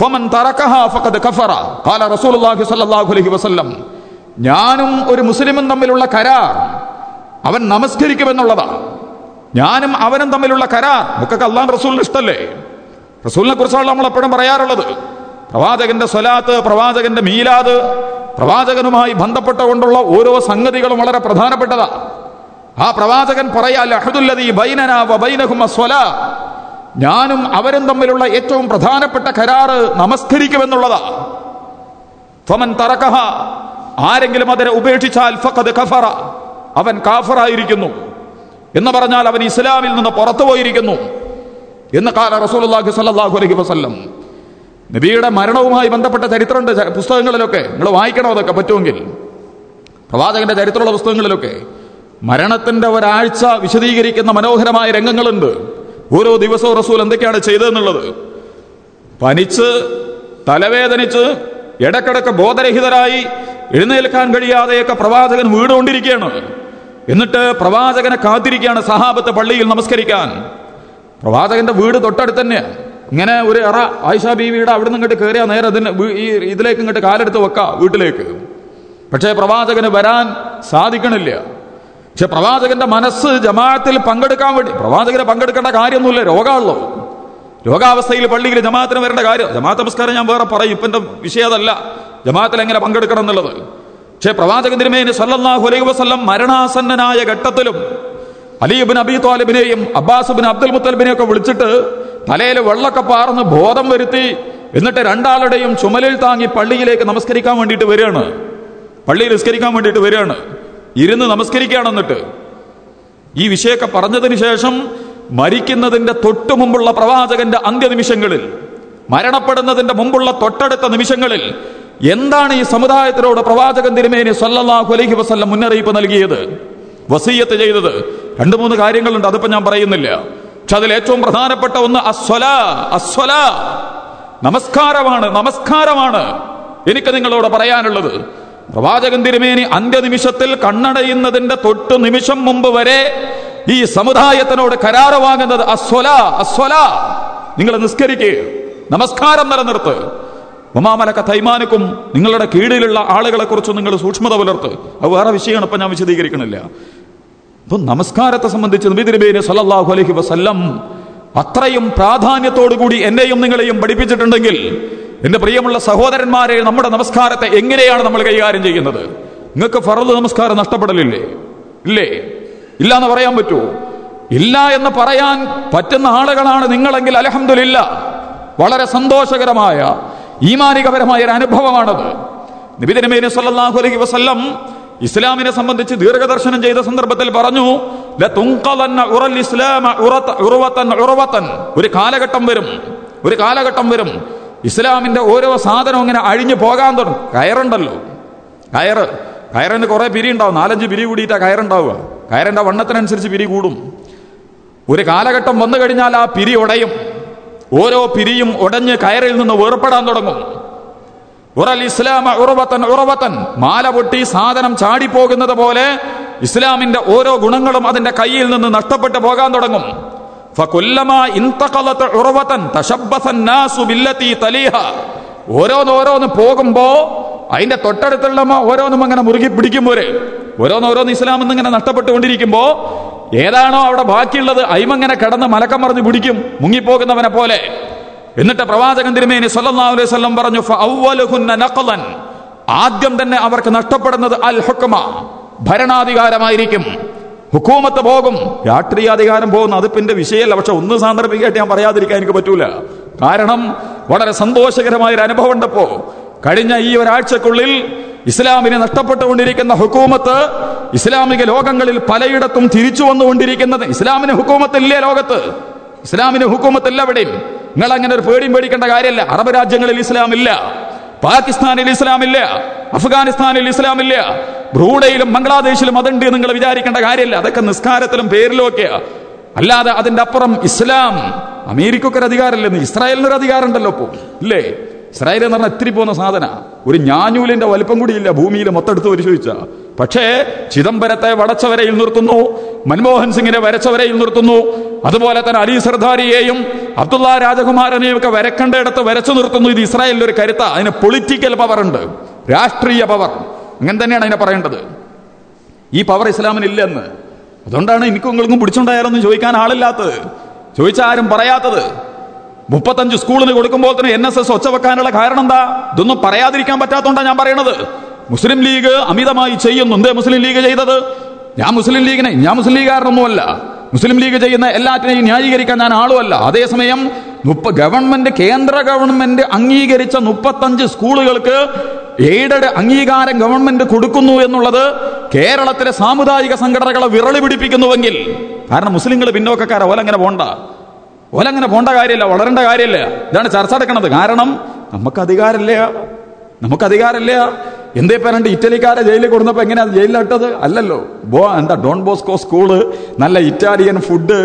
ഫമൻ തറക്കഹാ ഫഖദ് കഫറ. ഖാല റസൂലുള്ളാഹി സ്വല്ലല്ലാഹു അലൈഹി വസല്ലം. ഞാനും ഒരു മുസ്ലിമും തമ്മിലുള്ള കരാർ അവൻ നമസ്കരിക്കുമെന്നുള്ളതാ. ഞാനും അവനും തമ്മിലുള്ള കരാർ നമുക്കൊക്കെ അള്ളാഹ് റസൂലിന് ഇഷ്ടല്ലേ? റസൂലിനെ കുറിച്ചാണ് നമ്മൾ എപ്പോഴും പറയാറുള്ളത്. പ്രവാചകന്റെ സ്വലാത്ത് പ്രവാചകന്റെ മീലാദ് പ്രവാചകനുമായി ബന്ധപ്പെട്ടുകൊണ്ടുള്ള ഓരോ സംഗതികളും വളരെ പ്രധാനപ്പെട്ടതാ. ആ പ്രവാചകൻ പറയാ ഞാനും അവരും തമ്മിലുള്ള ഏറ്റവും പ്രധാനപ്പെട്ട കരാറ് നമസ്കരിക്കുമെന്നുള്ളതാ. ആരെങ്കിലും അതിനെ ഉപേക്ഷിച്ചാൽ ഫഖദ് കഫറ. അവൻ കാഫറായിരിക്കുന്നു. എന്ന് പറഞ്ഞാൽ അവൻ ഇസ്ലാമിൽ നിന്ന് പുറത്തു പോയിരിക്കുന്നു. എന്ന് കാല റസൂലുള്ളാഹി സ്വല്ലല്ലാഹു അലൈഹി വസല്ലം. നബിയുടെ മരണവുമായി ബന്ധപ്പെട്ട ചരിത്രമുണ്ട് പുസ്തകങ്ങളിലൊക്കെ. നിങ്ങൾ വായിക്കണം അതൊക്കെ പറ്റുമെങ്കിൽ? പ്രവാചകന്റെ ചരിത്രമുള്ള പുസ്തകങ്ങളിലൊക്കെ. മരണത്തിന്റെ ഒരാഴ്ച വിശദീകരിക്കുന്ന മനോഹരമായ രംഗങ്ങളുണ്ട്. ഓരോ ദിവസവും റസൂൽ എന്തൊക്കെയാണ് ചെയ്തതെന്നുള്ളത്. പനിച്ച് തലവേദനിച്ച് ഇടക്കിടക്ക് ബോധരഹിതരായി എഴുന്നേൽക്കാൻ കഴിയാതെയൊക്കെ പ്രവാചകൻ വീടുകൊണ്ടിരിക്കുകയാണ് എന്നിട്ട് പ്രവാചകനെ കാത്തിരിക്കുകയാണ് സഹാബത്ത് പള്ളിയിൽ നമസ്കരിക്കാൻ. പ്രവാചകന്റെ വീട് തൊട്ടടുത്ത് തന്നെ ഇങ്ങനെ ഒരു എറ ആയിഷ ബീവിയുടെ അവിടെ നിന്ന് ഇങ്ങോട്ട് കയറിയാൽ നേരെ അതിന് ഈ ഇതിലേക്ക് ഇങ്ങോട്ട് കാലെടുത്ത് വെക്കാം വീട്ടിലേക്ക്. പക്ഷേ പ്രവാചകന് വരാൻ സാധിക്കണില്ല. പക്ഷെ പ്രവാചകന്റെ മനസ്സ് ജമാഅത്തിൽ പങ്കെടുക്കാൻ വേണ്ടി പ്രവാചകനെ പങ്കെടുക്കേണ്ട കാര്യമൊന്നുമില്ല രോഗമുള്ളൂ രോഗാവസ്ഥയിൽ പള്ളിയിൽ ജമാഅത്തിന് വരേണ്ട കാര്യം ജമാഅത്ത് നമസ്കാരം ഞാൻ വേറെ പറയും ഇപ്പം എന്റെ വിഷയം അതല്ല. ജമാഅത്തിൽ എങ്ങനെ പങ്കെടുക്കണം എന്നുള്ളത്? പക്ഷേ പ്രവാചകൻ തിരുമേനി സല്ലല്ലാഹു അലൈഹി വസല്ലം മരണാസന്നനായ ഘട്ടത്തിലും അലിബിൻ അബി താലിബിനെയും അബ്ബാസ് ഇബ്നു അബ്ദുൽ മുത്തലിബിനെയും ഒക്കെ വിളിച്ചിട്ട് തലയിൽ വെള്ളമൊക്കെ പാർന്ന് ബോധം വരുത്തി എന്നിട്ട് രണ്ടാളുടെയും ചുമലിൽ താങ്ങി പള്ളിയിലേക്ക് നമസ്കരിക്കാൻ വേണ്ടിയിട്ട് വരികയാണ്. പള്ളിയിൽ നിസ്കരിക്കാൻ വേണ്ടിയിട്ട് വരികയാണ്. ഇരുന്ന് നമസ്കരിക്കുകയാണ് എന്നിട്ട്. ഈ വിഷയമൊക്കെ പറഞ്ഞതിന് ശേഷം മരിക്കുന്നതിന്റെ തൊട്ടു മുമ്പുള്ള പ്രവാചകന്റെ അന്ത്യനിമിഷങ്ങളിൽ മരണപ്പെടുന്നതിന്റെ മുമ്പുള്ള തൊട്ടടുത്ത നിമിഷങ്ങളിൽ എന്താണ് ഈ സമുദായത്തിനോട് പ്രവാചകൻ തിരുമേനി സല്ലല്ലാഹു അലൈഹി വസല്ലം മുന്നറിയിപ്പ് നൽകിയത്? വസീയത്ത് ചെയ്തത്? രണ്ടു മൂന്ന് കാര്യങ്ങളുണ്ട് അതിപ്പോ ഞാൻ പറയുന്നില്ല. പക്ഷെ അതിൽ ഏറ്റവും പ്രധാനപ്പെട്ട ഒന്ന് അസ്വല അസ്വല. നമസ്കാരമാണ് നമസ്കാരമാണ്. എനിക്ക് നിങ്ങളോട് പറയാനുള്ളത്. പ്രവാചകൻ തിരുമേനി അന്ത്യനിമിഷത്തിൽ കണ്ണടയുന്നതിന്റെ തൊട്ട് നിമിഷം മുമ്പ് വരെ ഈ സമുദായത്തിനോട് കരാറ് വാങ്ങുന്നത് അസ്വല അസ്വല. നിങ്ങൾ നിസ്കരിക്കുക നമസ്കാരം നിലനിർത്ത്. ഉമാമലക്ക തൈമാനക്കും നിങ്ങളുടെ കീഴിലുള്ള ആളുകളെ കുറിച്ച് നിങ്ങൾ സൂക്ഷ്മത പുലർത്ത്. അത് വേറെ വിഷയമാണ് ഇപ്പൊ ഞാൻ വിശദീകരിക്കണില്ല. അപ്പൊ നമസ്കാരത്തെ സംബന്ധിച്ച് നബി തിരുമേനി സല്ലല്ലാഹു അലൈഹി വസല്ലം അത്രയും പ്രാധാന്യത്തോടു കൂടി എന്നെയും നിങ്ങളെയും പഠിപ്പിച്ചിട്ടുണ്ടെങ്കിൽ എന്റെ പ്രിയമുള്ള സഹോദരന്മാരെ നമ്മുടെ നമസ്കാരത്തെ എങ്ങനെയാണ് നമ്മൾ കൈകാര്യം ചെയ്യുന്നത്? നിങ്ങൾക്ക് ഫറദ് നമസ്കാരം നഷ്ടപ്പെടലില്ലേ? ഇല്ലേ? ഇല്ല എന്ന് പറയാൻ പറ്റുമോ ഇല്ല എന്ന് പറയാൻ പറ്റുന്ന ആളുകളാണ് നിങ്ങളെങ്കിൽ അലഹമില്ല വളരെ സന്തോഷകരമായ ഈമാനികപരമായ ഒരു അനുഭവമാണത് നബിദിനമേനി സല്ലല്ലാഹു അലൈഹി വസല്ലം ഇസ്ലാമിനെ സംബന്ധിച്ച് ദീർഘദർശനം ചെയ്ത സന്ദർഭത്തിൽ പറഞ്ഞു ഒരു കാലഘട്ടം വരും. ഒരു കാലഘട്ടം വരും. ഇസ്ലാമിന്റെ ഓരോ സാധനവും ഇങ്ങനെ അഴിഞ്ഞു പോകാൻ തുടങ്ങും. കയറുണ്ടല്ലോ. കയറ്. കയറിന് കുറെ പിരി ഉണ്ടാവും. നാലഞ്ച് പിരി കൂടിയിട്ടാ കയറുണ്ടാവുക. കയറിന്റെ വണ്ണത്തിനനുസരിച്ച് പിരി കൂടും. ഒരു കാലഘട്ടം വന്നു കഴിഞ്ഞാൽ ആ പിരി ഉടയും. ഓരോ പിരിയും ഉടഞ്ഞ് കയറിൽ നിന്ന് വേർപ്പെടാൻ തുടങ്ങും. ഉറൽ ഇസ്ലാമ ഉറവത്തൻ ഉറവത്തൻ മാല പൊട്ടി സാധനം ചാടിപ്പോകുന്നത് പോലെ ഇസ്ലാമിന്റെ ഓരോ ഗുണങ്ങളും അതിന്റെ കയ്യിൽ നിന്ന് നഷ്ടപ്പെട്ടു പോകാൻ തുടങ്ങും. ഓരോന്നോരോന്ന് പോകുമ്പോ അതിന്റെ തൊട്ടടുത്തുള്ള ഓരോന്നും അങ്ങനെ മുറുകി പിടിക്കുമ്പോര് ഓരോന്നോരോന്ന് ഇസ്ലാം എന്നിങ്ങനെ നഷ്ടപ്പെട്ടുകൊണ്ടിരിക്കുമ്പോ ഏതാണോ അവിടെ ബാക്കിയുള്ളത്? അയിമങ്ങനെ കടന്ന് മലക്കം മറിഞ്ഞ് പിടിക്കും മുങ്ങിപ്പോകുന്നവനെ പോലെ. എന്നിട്ട് പ്രവാചകൻ തിരുമേനി സല്ലല്ലാഹു അലൈഹി വസല്ലം പറഞ്ഞു നഖലൻ. ആദ്യം തന്നെ അവർക്ക് നഷ്ടപ്പെടുന്നത് അൽ ഹുക്മ ഭരണാധികാരമായിരിക്കും. ഹുക്കൂമത്ത് പോകും രാഷ്ട്രീയാധികാരം പോകുന്ന. അതിപ്പിന്റെ വിഷയമല്ല പക്ഷെ ഒന്ന് സാന്ദർഭികമായിട്ട് ഞാൻ പറയാതിരിക്കാൻ എനിക്ക് പറ്റൂല. കാരണം വളരെ സന്തോഷകരമായ ഒരു അനുഭവം ഉണ്ടപ്പോ കഴിഞ്ഞ ഈ ഒരാഴ്ചക്കുള്ളിൽ ഇസ്ലാമിന് നഷ്ടപ്പെട്ടുകൊണ്ടിരിക്കുന്ന ഹുക്കൂമത്ത് ഇസ്ലാമിക ലോകങ്ങളിൽ പലയിടത്തും തിരിച്ചു വന്നുകൊണ്ടിരിക്കുന്നത്. ഇസ്ലാമിന് ഹുക്കൂമത്തില്ലേ ലോകത്ത്? ഇസ്ലാമിന് ഹുക്കൂമത്തില്ല എവിടെയും നിങ്ങൾ അങ്ങനെ ഒരു പേടിയും പേടിക്കേണ്ട കാര്യമല്ല അറബ് രാജ്യങ്ങളിൽ ഇസ്ലാമില്ല. പാകിസ്ഥാനിൽ ഇസ്ലാമില്ല. അഫ്ഗാനിസ്ഥാനിൽ ഇസ്ലാമില്ല. ബ്രൂഡയിലും ബംഗ്ലാദേശിലും അതുണ്ട് നിങ്ങൾ വിചാരിക്കേണ്ട കാര്യമില്ല അതൊക്കെ നിസ്കാരത്തിലും പേരിലും ഒക്കെയാ. അല്ലാതെ അതിന്റെ അപ്പുറം ഇസ്ലാം. അമേരിക്കക്ക് ഒരു അധികാരമില്ലെന്ന് ഇസ്രായേലിനൊരു അധികാരം ഉണ്ടല്ലോ ഇപ്പോ. ഇല്ലേ? ഇസ്രായേൽ എന്ന് പറഞ്ഞാൽ എത്തിരി പോകുന്ന സാധന. ഒരു ഞാഞ്ഞൂലിന്റെ വലിപ്പം കൂടിയില്ല ഭൂമിയിൽ മൊത്തെടുത്ത് പരിശോധിച്ച. പക്ഷേ ചിദംബരത്തെ വടച്ചവരയിൽ നിർത്തുന്നു മൻമോഹൻ സിംഗിനെ വരച്ചവരയിൽ നിർത്തുന്നു അതുപോലെ തന്നെ അലി സർദാരിയെയും അബ്ദുള്ള രാജകുമാരനെയും ഒക്കെ വരക്കേണ്ടയിടത്ത് വരച്ചു നിർത്തുന്നു. ഇത് ഇസ്രായേലിൽ ഒരു കരുത്ത. അതിന് പൊളിറ്റിക്കൽ പവർ ഉണ്ട്. രാഷ്ട്രീയ പവർ അങ്ങനെ തന്നെയാണ് അതിനെ പറയേണ്ടത്. ഈ പവർ ഇസ്ലാമിന് ഇല്ലെന്ന്. അതുകൊണ്ടാണ് എനിക്കും നിങ്ങൾക്കും പിടിച്ചുണ്ടായാലൊന്നും ചോദിക്കാൻ ആളില്ലാത്തത്. ചോദിച്ചാരും പറയാത്തത്. മുപ്പത്തഞ്ച് സ്കൂളിന് കൊടുക്കുമ്പോൾ തന്നെ എൻ എസ് എസ് ഒച്ച വെക്കാനുള്ള കാരണം എന്താ ഇതൊന്നും പറയാതിരിക്കാൻ പറ്റാത്തതുകൊണ്ടാണ് ഞാൻ പറയണത്. മുസ്ലിം ലീഗ് അമിതമായി ചെയ്യുന്നു. എന്തേ മുസ്ലിം ലീഗ് ചെയ്തത്? ഞാൻ മുസ്ലിം ലീഗിനെ ഞാൻ മുസ്ലിം ലീഗുകാരനൊന്നുമല്ല. മുസ്ലിം ലീഗ് ചെയ്യുന്ന എല്ലാറ്റിനെയും ന്യായീകരിക്കാൻ ഞാൻ ആളുമല്ല. അതേസമയം മുപ്പ ഗവൺമെന്റ് കേന്ദ്ര ഗവൺമെന്റ് അംഗീകരിച്ച മുപ്പത്തഞ്ച് സ്കൂളുകൾക്ക് എയ്ഡഡ് അംഗീകാരം ഗവൺമെന്റ് കൊടുക്കുന്നു എന്നുള്ളത് കേരളത്തിലെ സാമുദായിക സംഘടനകളെ വിരളി പിടിപ്പിക്കുന്നുവെങ്കിൽ. കാരണം മുസ്ലിങ്ങൾ പിന്നോക്കക്കാരെ ഓലങ്ങനെ പോണ്ട. ഓലങ്ങനെ പോണ്ട കാര്യമില്ല വളരേണ്ട കാര്യമില്ല. ഇതാണ് ചർച്ച നടക്കുന്നത്. കാരണം നമുക്ക് അധികാരമില്ല നമുക്ക് അധികാരമില്ല എന്തേ പറഞ്ഞിട്ട് ഇറ്റലിക്കാരെ ജയിലിൽ കൊടുന്നപ്പോൾ എങ്ങനെയാണ് ജയിലിലിട്ടത്? അല്ലല്ലോ. ബോ എന്താ ഡോൺ ബോസ്കോ സ്കൂൾ നല്ല ഇറ്റാലിയൻ ഫുഡ്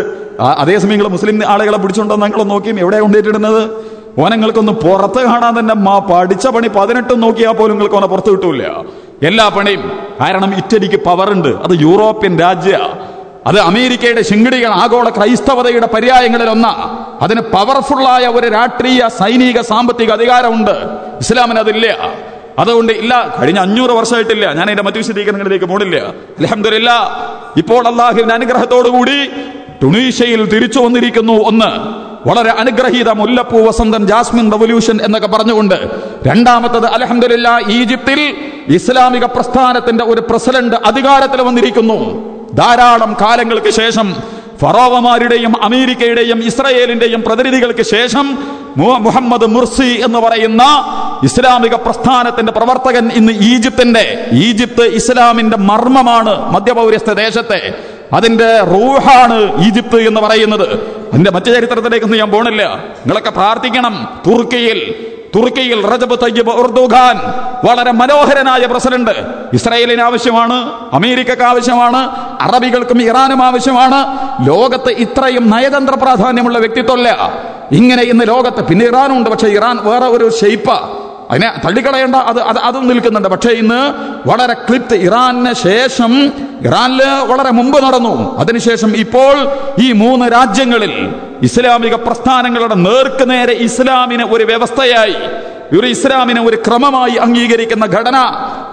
അതേസമയം നിങ്ങൾ മുസ്ലിം ആളുകളെ പിടിച്ചുകൊണ്ടോ നിങ്ങൾ നോക്കിയും എവിടെ കൊണ്ടിട്ടിടുന്നത് ഓനങ്ങൾക്കൊന്ന് പുറത്ത് കാണാൻ തന്നെ മാ പഠിച്ച പണി പതിനെട്ടും നോക്കിയാൽ പോലും നിങ്ങൾക്ക് ഓനെ പുറത്ത് കിട്ടൂല എല്ലാ പണിയും. കാരണം ഇറ്റലിക്ക് പവർ ഉണ്ട്. അത് യൂറോപ്യൻ രാജ്യ. അത് അമേരിക്കയുടെ ശിങ്കിടികൾ ആഗോള ക്രൈസ്തവതയുടെ പര്യായങ്ങളിൽ ഒന്ന. അതിന് പവർഫുള്ളായ ഒരു രാഷ്ട്രീയ സൈനിക സാമ്പത്തിക അധികാരമുണ്ട്. ഇസ്ലാമിന് അതില്ല. അതുകൊണ്ട് ഇല്ല. കഴിഞ്ഞ അഞ്ഞൂറ് വർഷമായിട്ടില്ല. ഞാൻ അതിന്റെ മറ്റു വിശദീകരണങ്ങളിലേക്ക് പോണില്ല. അലഹമില്ല ഇപ്പോൾ അള്ളാഹുവിന്റെ അനുഗ്രഹത്തോടുകൂടി ടുണീഷ്യയിൽ തിരിച്ചു വന്നിരിക്കുന്നു ഒന്ന്. വളരെ അനുഗ്രഹീത മുല്ലപ്പൂ വസന്തൻ ജാസ്മിൻ റവല്യൂഷൻ എന്നൊക്കെ പറഞ്ഞുകൊണ്ട്. രണ്ടാമത്തത് അലഹമില്ല ഈജിപ്തിൽ ഇസ്ലാമിക പ്രസ്ഥാനത്തിന്റെ ഒരു പ്രസിഡന്റ് അധികാരത്തിൽ വന്നിരിക്കുന്നു. ധാരാളം കാലങ്ങൾക്ക് ശേഷം ഫറോവമാരുടെയും അമേരിക്കയുടെയും ഇസ്രയേലിന്റെയും പ്രതിനിധികൾക്ക് ശേഷം മുഹമ്മദ് മുർസി എന്ന് പറയുന്ന ഇസ്ലാമിക പ്രസ്ഥാനത്തിന്റെ പ്രവർത്തകൻ ഇന്ന് ഈജിപ്തിന്റെ ഈജിപ്ത് ഇസ്ലാമിന്റെ മർമ്മമാണ് മധ്യപൗരസ്ത്യ ദേശത്തെ. അതിന്റെ റൂഹാണ് ഈജിപ്ത് എന്ന് പറയുന്നത്. അതിന്റെ മറ്റു ചരിത്രത്തിലേക്കൊന്നും ഞാൻ പോണില്ല. നിങ്ങളൊക്കെ പ്രാർത്ഥിക്കണം. തുർക്കിയിൽ തുർക്കിയിൽ റജബ് തയ്യബ് ഉർദുഖാൻ വളരെ മനോഹരനായ പ്രസിഡന്റ്. ഇസ്രായേലിന് ആവശ്യമാണ് അമേരിക്കക്ക് ആവശ്യമാണ് അറബികൾക്കും ഇറാനും ആവശ്യമാണ്. ലോകത്ത് ഇത്രയും നയതന്ത്ര പ്രാധാന്യമുള്ള വ്യക്തിത്വമല്ല. ഇങ്ങനെ ഇന്ന് ലോകത്ത് പിന്നെ ഇറാനുണ്ട് പക്ഷേ ഇറാൻ വേറെ ഒരു ഷെയ്പ്പാ അതിനെ തള്ളിക്കളയേണ്ട അത് അത് അതും നിൽക്കുന്നുണ്ട്. പക്ഷേ ഇന്ന് വളരെ ക്ലിപ്ത് ഇറാന് ശേഷം ഇറാനിൽ വളരെ മുമ്പ് നടന്നു. അതിനുശേഷം ഇപ്പോൾ ഈ മൂന്ന് രാജ്യങ്ങളിൽ ഇസ്ലാമിക പ്രസ്ഥാനങ്ങളുടെ നേർക്ക് നേരെ ഇസ്ലാമിന് ഒരു വ്യവസ്ഥയായി ഒരു ഇസ്ലാമിനെ ഒരു ക്രമമായി അംഗീകരിക്കുന്ന ഘടന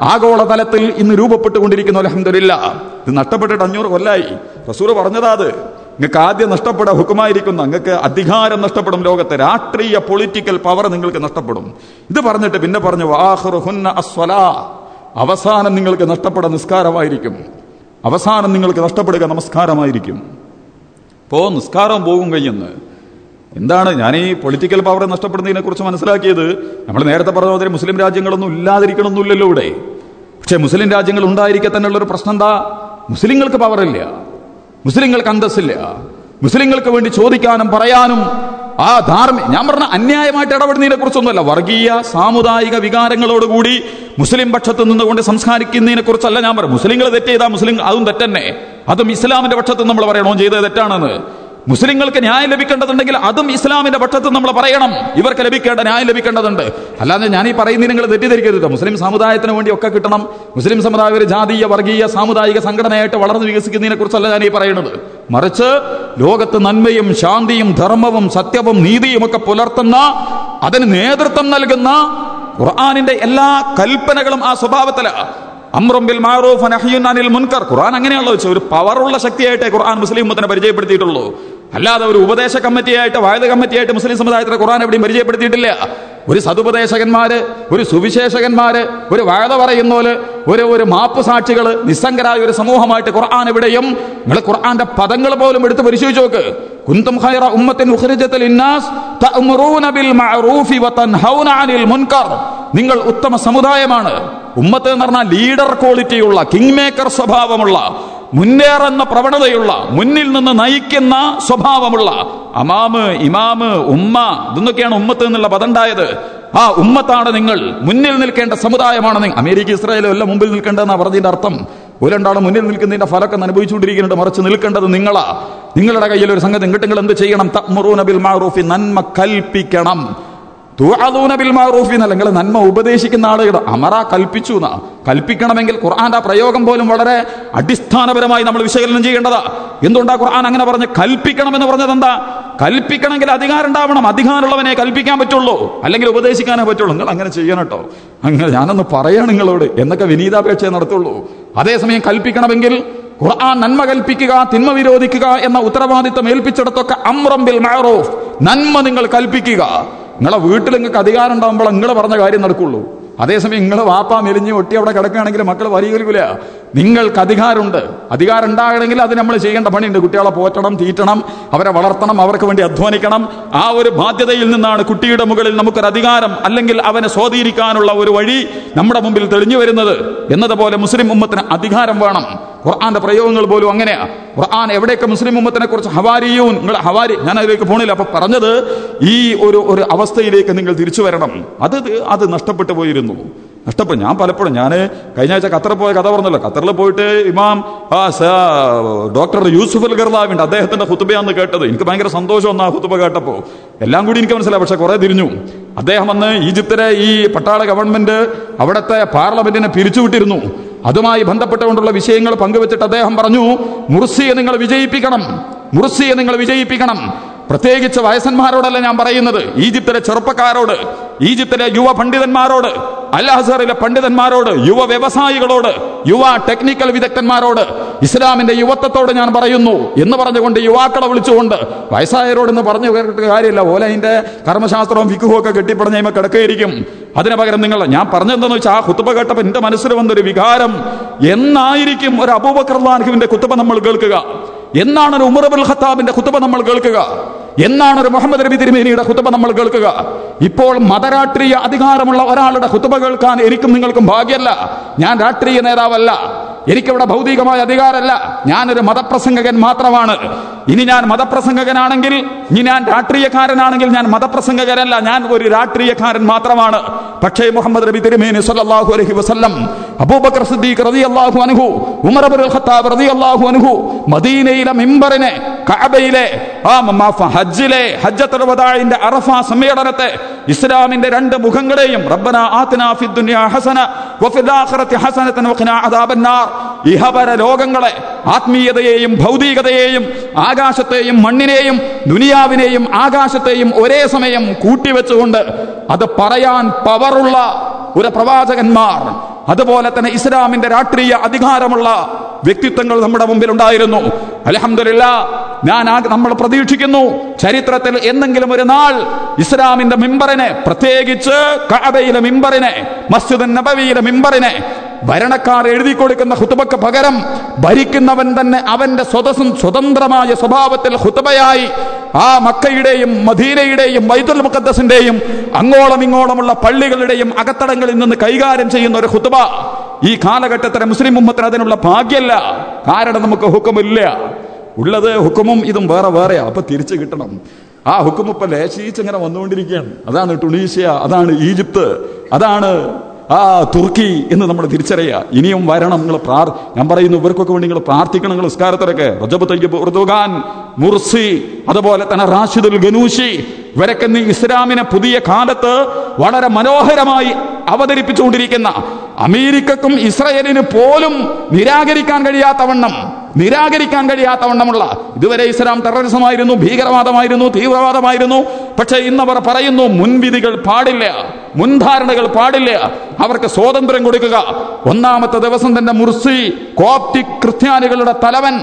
ആഗോളതലത്തിൽ ഇന്ന് രൂപപ്പെട്ടുകൊണ്ടിരിക്കുന്നു. അലഹമില്ല ഇത് നഷ്ടപ്പെട്ടിട്ട് അഞ്ഞൂറ് കൊല്ലായി. റസൂർ പറഞ്ഞതാ അത്. നിങ്ങൾക്ക് ആദ്യം നഷ്ടപ്പെടാൻ ഹുക്കുമായിരിക്കുന്ന. നിങ്ങൾക്ക് അധികാരം നഷ്ടപ്പെടും ലോകത്തെ. രാഷ്ട്രീയ പൊളിറ്റിക്കൽ പവർ നിങ്ങൾക്ക് നഷ്ടപ്പെടും. ഇത് പറഞ്ഞിട്ട് പിന്നെ പറഞ്ഞു വാഹുർ ഹുന്ന അസ്വലാ. അവസാനം നിങ്ങൾക്ക് നഷ്ടപ്പെടാൻ നിസ്കാരമായിരിക്കും. അവസാനം നിങ്ങൾക്ക് നഷ്ടപ്പെടുക നമസ്കാരമായിരിക്കും. ഇപ്പോ നിസ്കാരം പോകും കഴിയുന്നു എന്താണ് ഞാൻ ഈ പൊളിറ്റിക്കൽ പവർ നഷ്ടപ്പെടുന്നതിനെ കുറിച്ച് മനസ്സിലാക്കിയത്? നമ്മൾ നേരത്തെ പറഞ്ഞ പോലെ മുസ്ലിം രാജ്യങ്ങളൊന്നും ഇല്ലാതിരിക്കണമെന്നില്ലല്ലോ ഇവിടെ. പക്ഷേ മുസ്ലിം രാജ്യങ്ങൾ ഉണ്ടായിരിക്കെ തന്നെയുള്ള ഒരു പ്രശ്നം എന്താ? മുസ്ലിങ്ങൾക്ക് പവറില്ല മുസ്ലിങ്ങൾക്ക് അന്തസ്സില്ല. മുസ്ലിങ്ങൾക്ക് വേണ്ടി ചോദിക്കാനും പറയാനും ആ ധാർമ്മിക ഞാൻ പറഞ്ഞ അന്യായമായിട്ട് ഇടപെടുന്നതിനെ കുറിച്ചൊന്നുമല്ല വർഗീയ സാമുദായിക വികാരങ്ങളോടുകൂടി മുസ്ലിം പക്ഷത്ത് നിന്നുകൊണ്ട് സംസ്കാരിക്കുന്നതിനെ കുറിച്ചല്ല ഞാൻ പറയും മുസ്ലിങ്ങൾ തെറ്റ് ചെയ്താൽ മുസ്ലിം അതും തെറ്റന്നെ. അതും ഇസ്ലാമിന്റെ പക്ഷത്ത് നമ്മൾ പറയണോ ചെയ്തത് തെറ്റാണെന്ന്? മുസ്ലിങ്ങൾക്ക് ന്യായം ലഭിക്കേണ്ടതുണ്ടെങ്കിൽ അതും ഇസ്ലാമിന്റെ പക്ഷത്ത് നമ്മൾ പറയണം. ഇവർക്ക് ലഭിക്കേണ്ട ന്യായം ലഭിക്കേണ്ടതുണ്ട്. അല്ലാതെ ഞാൻ ഈ പറയുന്നത് നിങ്ങൾ തെറ്റിദ്ധരിക്കരുത്. മുസ്ലിം സമുദായത്തിന് വേണ്ടി ഒക്കെ കിട്ടണം. മുസ്ലിം സമുദായം ഒരു ജാതീയ വർഗീയ സാമുദായിക സംഘടനയായിട്ട് വളർന്നു വികസിക്കുന്നതിനെ കുറിച്ചല്ല ഞാൻ ഈ പറയുന്നത്. മറിച്ച് ലോകത്ത് നന്മയും ശാന്തിയും ധർമ്മവും സത്യവും നീതിയും ഒക്കെ പുലർത്തുന്ന അതിന് നേതൃത്വം നൽകുന്ന ഖുർആാനിന്റെ എല്ലാ കൽപ്പനകളും ആ സ്വഭാവത്തിലാണ് അമ്രംബിൽ മാറൂഫ് അനിൽ മുൻകർ. ഖുർആൻ അങ്ങനെയുള്ള വെച്ചാൽ ഒരു പവറുള്ള ശക്തിയായിട്ടേ ഖുർആൻ മുസ്ലിം ഉമ്മത്തിനെ പരിചയപ്പെടുത്തിയിട്ടുള്ളൂ. അല്ലാതെ ഒരു ഉപദേശ കമ്മിറ്റിയായിട്ട് വായത കമ്മിറ്റിയായിട്ട് മുസ്ലിം സമുദായത്തിലെ ഖുർആൻ എവിടെയും പരിചയപ്പെടുത്തിയിട്ടില്ല. ഒരു സതുപദേശകന്മാര് ഒരു സുവിശേഷകന്മാര് ഒരു വാഴ പറയുന്നോൽ ഒരു ഒരു മാപ്പ് സാക്ഷികൾ നിസ്സംഗരായ ഒരു സമൂഹമായിട്ട് ഖുർആൻ എവിടെയും നിങ്ങൾ ഖുർആന്റെ പദങ്ങൾ പോലും എടുത്ത് പരിശോധിച്ച് നോക്ക്. ഖൈറ ഉമ്മത്തിൻ ഉഖ്രിജത്തിൽ ഇന്നാസ് തഅ്മുറൂന ബിൽ മഅറൂഫി വതൻഹൗന അനിൽ മുൻകർ. നിങ്ങൾ ഉത്തമ സമുദായമാണ്. ഉമ്മത്ത് എന്ന് പറഞ്ഞാൽ ലീഡർ ക്വാളിറ്റിയുള്ള കിങ് മേക്കർ സ്വഭാവമുള്ള മുന്നേറുന്ന പ്രവണതയുള്ള മുന്നിൽ നിന്ന് നയിക്കുന്ന സ്വഭാവമുള്ള അമാമ് ഇമാമ് ഉമ്മ ഇതൊന്നൊക്കെയാണ് ഉമ്മത്ത് എന്നുള്ള പദണ്ടായത് ആ ഉമ്മത്താണ് നിങ്ങൾ. മുന്നിൽ നിൽക്കേണ്ട സമുദായമാണ് നിങ്ങൾ. അമേരിക്ക ഇസ്രായേലും എല്ലാം മുമ്പിൽ നിൽക്കേണ്ടതെന്ന് പറഞ്ഞതിന്റെ അർത്ഥം. ഒരണ്ടാളും മുന്നിൽ നിൽക്കുന്നതിന്റെ ഫലമൊക്കെ അനുഭവിച്ചുകൊണ്ടിരിക്കുന്നുണ്ട് മറിച്ച് നിൽക്കേണ്ടത് നിങ്ങളാ. നിങ്ങളുടെ കയ്യിൽ ഒരു സംഗതി ഇങ്ങോട്ട് നിങ്ങൾ എന്ത് ചെയ്യണം? തഅ്മുറൂന ബിൽ മഅറൂഫി നന്മ കൽപ്പിക്കണം. നിങ്ങൾ നന്മ ഉപദേശിക്കുന്ന ആളുകൾ അമറ കൽപ്പിച്ചു എന്നാ. കൽപ്പിക്കണമെങ്കിൽ ഖുർആന്റെ പ്രയോഗം പോലും വളരെ അടിസ്ഥാനപരമായി നമ്മൾ വിശകലനം ചെയ്യേണ്ടതാ. എന്തുകൊണ്ടാ ഖുർആൻ അങ്ങനെ പറഞ്ഞ് കൽപ്പിക്കണം എന്ന് പറഞ്ഞത് എന്താ കൽപ്പിക്കണമെങ്കിൽ അധികാരം ഉണ്ടാവണം. അധികാരമുള്ളവനെ കൽപ്പിക്കാൻ പറ്റുള്ളൂ. അല്ലെങ്കിൽ ഉപദേശിക്കാനേ പറ്റുള്ളൂ. നിങ്ങൾ അങ്ങനെ ചെയ്യണം കേട്ടോ അങ്ങനെ ഞാനൊന്ന് പറയാണ് നിങ്ങളോട് എന്നൊക്കെ വിനീതാപേക്ഷയെ നടത്തുള്ളൂ. അതേസമയം കൽപ്പിക്കണമെങ്കിൽ ഖുർആൻ നന്മ കൽപ്പിക്കുക തിന്മ വിരോധിക്കുക എന്ന ഉത്തരവാദിത്തം ഏൽപ്പിച്ചിടത്തൊക്കെ അമ്രംബിൽ മഅറൂഫ് നന്മ നിങ്ങൾ കൽപ്പിക്കുക. നിങ്ങളെ വീട്ടിൽ നിങ്ങൾക്ക് അധികാരം ഉണ്ടാകുമ്പോൾ നിങ്ങൾ പറഞ്ഞ കാര്യം നടക്കുള്ളൂ. അതേസമയം നിങ്ങൾ വാപ്പ മെലിഞ്ഞ് ഒട്ടി അവിടെ കിടക്കുകയാണെങ്കിൽ മക്കൾ വരികയില്ല നിങ്ങൾക്ക് അധികാരമുണ്ട്. അധികാരം ഉണ്ടാകണമെങ്കിൽ അത് നമ്മൾ ചെയ്യേണ്ട പണിയുണ്ട്. കുട്ടികളെ പോറ്റണം തീറ്റണം അവരെ വളർത്തണം അവർക്ക് വേണ്ടി അധ്വാനിക്കണം. ആ ഒരു ബാധ്യതയിൽ നിന്നാണ് കുട്ടിയുടെ മുകളിൽ നമുക്കൊരു അധികാരം അല്ലെങ്കിൽ അവനെ സ്വാധീനിക്കാനുള്ള ഒരു വഴി നമ്മുടെ മുമ്പിൽ തെളിഞ്ഞു വരുന്നത്. എന്നതുപോലെ മുസ്ലിം ഉമ്മത്തിന് അധികാരം വേണം. ഖുർആന്റെ പ്രയോഗങ്ങൾ പോലും അങ്ങനെയാ. ഖുർആൻ എവിടെയൊക്കെ മുസ്ലിം ഉമ്മത്തിനെ കുറിച്ച് ഹവാരിയൂൻ നിങ്ങൾ ഹവാരി ഞാൻ അതിലേക്ക് പോണില്ല. അപ്പൊ പറഞ്ഞത് ഈ ഒരു ഒരു അവസ്ഥയിലേക്ക് നിങ്ങൾ തിരിച്ചു വരണം. അത് അത് നഷ്ടപ്പെട്ടു പോയിരുന്നു. നഷ്ടപ്പെട്ടു. ഞാൻ പലപ്പോഴും ഞാൻ കഴിഞ്ഞ ആഴ്ച ഖത്തറിൽ പോയ കഥ പറഞ്ഞല്ലോ. ഖത്തറിൽ പോയിട്ട് ഇമാം ഡോക്ടർ യൂസുഫ് അൽ ഗർലാവിണ്ട് അദ്ദേഹത്തിന്റെ ഹുത്തുബയാന്ന് കേട്ടത്. എനിക്ക് ഭയങ്കര സന്തോഷം ഒന്ന് ആ ഹുത്തുബ കേട്ടപ്പോൾ എല്ലാം കൂടി എനിക്ക് മനസ്സിലായി. പക്ഷെ കുറെ തിരിഞ്ഞു. അദ്ദേഹം അന്ന് ഈജിപ്തിലെ ഈ പട്ടാള ഗവൺമെന്റ് അവിടുത്തെ പാർലമെന്റിനെ പിരിച്ചുവിട്ടിരുന്നു. അതുമായി ബന്ധപ്പെട്ടുകൊണ്ടുള്ള വിഷയങ്ങൾ പങ്കുവച്ചിട്ട് അദ്ദേഹം പറഞ്ഞു മുർസിയെ നിങ്ങൾ വിജയിപ്പിക്കണം മുർസിയെ നിങ്ങൾ വിജയിപ്പിക്കണം. പ്രത്യേകിച്ച് വയസ്സന്മാരോടല്ല ഞാൻ പറയുന്നത്. ഈജിപ്തിലെ ചെറുപ്പക്കാരോട് ഈജിപ്തിലെ യുവ പണ്ഡിതന്മാരോട് അല്ലാഹറിലെ പണ്ഡിതന്മാരോട് യുവ വ്യവസായികളോട് യുവ ടെക്നിക്കൽ വിദഗ്ധന്മാരോട് ഇസ്ലാമിന്റെ യുവത്വത്തോട് ഞാൻ പറയുന്നു എന്ന് പറഞ്ഞുകൊണ്ട് യുവാക്കളെ വിളിച്ചുകൊണ്ട് വയസ്സായവരോടെന്ന് പറഞ്ഞു കേട്ടിട്ട് കാര്യമില്ല. ഓല അതിന്റെ കർമ്മശാസ്ത്രവും വിക്കുവും ഒക്കെ കെട്ടിപ്പടഞ്ഞ കിടക്കുകയായിരിക്കും. അതിന് പകരം നിങ്ങൾ ഞാൻ പറഞ്ഞെന്താന്ന് വെച്ചാൽ ആ കുത്തുബ കേട്ടപ്പോൾ എന്റെ മനസ്സിൽ വന്നൊരു വികാരം. എന്നായിരിക്കും ഒരു അബൂബക്കർലാൻഹുവിന്റെ കുത്തുബ നമ്മൾ കേൾക്കുക. എന്നാണ് ഒരു ഉമർ അബുൽ ഖത്താബിന്റെ കുത്തുബ നമ്മൾ കേൾക്കുക? എന്നാണ് ഒരു മുഹമ്മദ് നബി തിരുമേനിയുടെ കുത്തുബ നമ്മൾ കേൾക്കുക? ഇപ്പോൾ മതരാഷ്ട്രീയ അധികാരമുള്ള ഒരാളുടെ കുത്തുബ കേൾക്കാൻ എനിക്കും നിങ്ങൾക്കും ഭാഗ്യമല്ല ഞാൻ രാഷ്ട്രീയ നേതാവല്ല. എനിക്കിവിടെ ഭൗതികമായ അധികാരമല്ല. ഞാനൊരു മതപ്രസംഗകൻ മാത്രമാണ്. ഇനി ഞാൻ മതപ്രസംഗകനാണെങ്കിൽ ഇനി ഞാൻ രാഷ്ട്രീയക്കാരനാണെങ്കിൽ ഞാൻ മതപ്രസംഗകനല്ല ഞാൻ ഒരു രാഷ്ട്രീയക്കാരൻ മാത്രമാണ്. പക്ഷേ മുഹമ്മദ് നബി തിരുമേനി സല്ലല്ലാഹു അലൈഹി വസല്ലം അബൂബക്കർ സിദ്ദീഖ് റളിയല്ലാഹു അൻഹു ഉമർ ഇബ്നുൽ ഖത്താബ് റളിയല്ലാഹു അൻഹു മദീനയിലെ മിമ്പറിനെ കഅബയിലെ ആ ഹജ്ജിലെ ഹജ്ജത്തുൽ വദാഇന്റെ അറഫ സമ്മേളനത്തെ ഇസ്ലാമിന്റെ രണ്ട് മുഖങ്ങളെയും റബ്ബന ആതിനാ ഫിദ് ദുനിയാ ഹസന ഇഹപര ലോകങ്ങളെ ആത്മീയതയെയും ഭൗതികതയെയും ആകാശത്തെയും മണ്ണിനെയും ദുനിയാവിനെയും ആകാശത്തെയും ഒരേ സമയം കൂട്ടിവെച്ചുകൊണ്ട് അത് പറയാൻ പവറുള്ള ഒരു പ്രവാചകന്മാർ. അതുപോലെ തന്നെ ഇസ്ലാമിന്റെ രാഷ്ട്രീയ അധികാരമുള്ള വ്യക്തിത്വങ്ങൾ നമ്മുടെ മുമ്പിൽ ഉണ്ടായിരുന്നു അലഹമില്ല ഞാൻ നമ്മൾ പ്രതീക്ഷിക്കുന്നു ചരിത്രത്തിൽ എന്തെങ്കിലും ഒരു നാൾ ഇസ്ലാമിന്റെ മിമ്പറിനെ പ്രത്യേകിച്ച് കഅബയിലെ മിമ്പറിനെ മസ്ജിദ് നബവിയിലെ മിമ്പറിനെ ഭരണക്കാർ എഴുതി കൊടുക്കുന്ന ഹുതുബക്ക് പകരം ഭരിക്കുന്നവൻ തന്നെ അവന്റെ സ്വതസം സ്വതന്ത്രമായ സ്വഭാവത്തിൽ ഹുതുബയായി ആ മക്കയുടെയും മദീനയുടെയും വൈദുൽ മുഖദ്ദസിന്റെയും അങ്ങോളം ഇങ്ങോളമുള്ള പള്ളികളുടെയും അകത്തടങ്ങളിൽ നിന്ന് കൈകാര്യം ചെയ്യുന്ന ഒരു ഹുതുബ ഈ കാലഘട്ടത്തിലെ മുസ്ലിം ഉമ്മത്തിന് അതിനുള്ള ഭാഗ്യമല്ല കാരണം നമുക്ക് ഹുക്കുമില്ല. ഉള്ളത് ഹുക്കുമും ഇതും വേറെ വേറെയാ. അപ്പൊ തിരിച്ചു കിട്ടണം. ആ ഹുക്കും ഇപ്പൊ ഇങ്ങനെ വന്നുകൊണ്ടിരിക്കുകയാണ്. അതാണ് ടുണീഷ്യ അതാണ് ഈജിപ്ത് അതാണ് ആ തുർക്കി എന്ന് നമ്മൾ തിരിച്ചറിയുക. ഇനിയും വരണം നിങ്ങൾ പ്രാർ ഞാൻ പറയുന്നു ഇവർക്കൊക്കെ വേണ്ടി നിങ്ങൾ പ്രാർത്ഥിക്കണം നിങ്ങൾ നിസ്കാരത്തിലൊക്കെ. റജബ് തയ്യബ് ഉർദുഖാൻ മുർസി അതുപോലെ തന്നെ റാഷിദുൽ ഗനൂഷി ഇവരൊക്കെ ഇസ്ലാമിനെ പുതിയ കാലത്ത് വളരെ മനോഹരമായി അവതരിപ്പിച്ചുകൊണ്ടിരിക്കുന്ന അമേരിക്കക്കും ഇസ്രയേലിന് പോലും നിരാകരിക്കാൻ കഴിയാത്തവണ്ണം നിരാകരിക്കാൻ കഴിയാത്തവണ്ണമുള്ള ഇതുവരെ ഇസ്ലാം ടെററിസമായിരുന്നു ഭീകരവാദമായിരുന്നു തീവ്രവാദമായിരുന്നു. പക്ഷേ ഇന്നവർ പറയുന്നു മുൻവിധികൾ പാടില്ല മുൻധാരണകൾ പാടില്ല അവർക്ക് സ്വാതന്ത്ര്യം കൊടുക്കുക. ഒന്നാമത്തെ ദിവസം തന്നെ മുർസി കോപ്റ്റിക് ക്രിസ്ത്യാനികളുടെ തലവൻ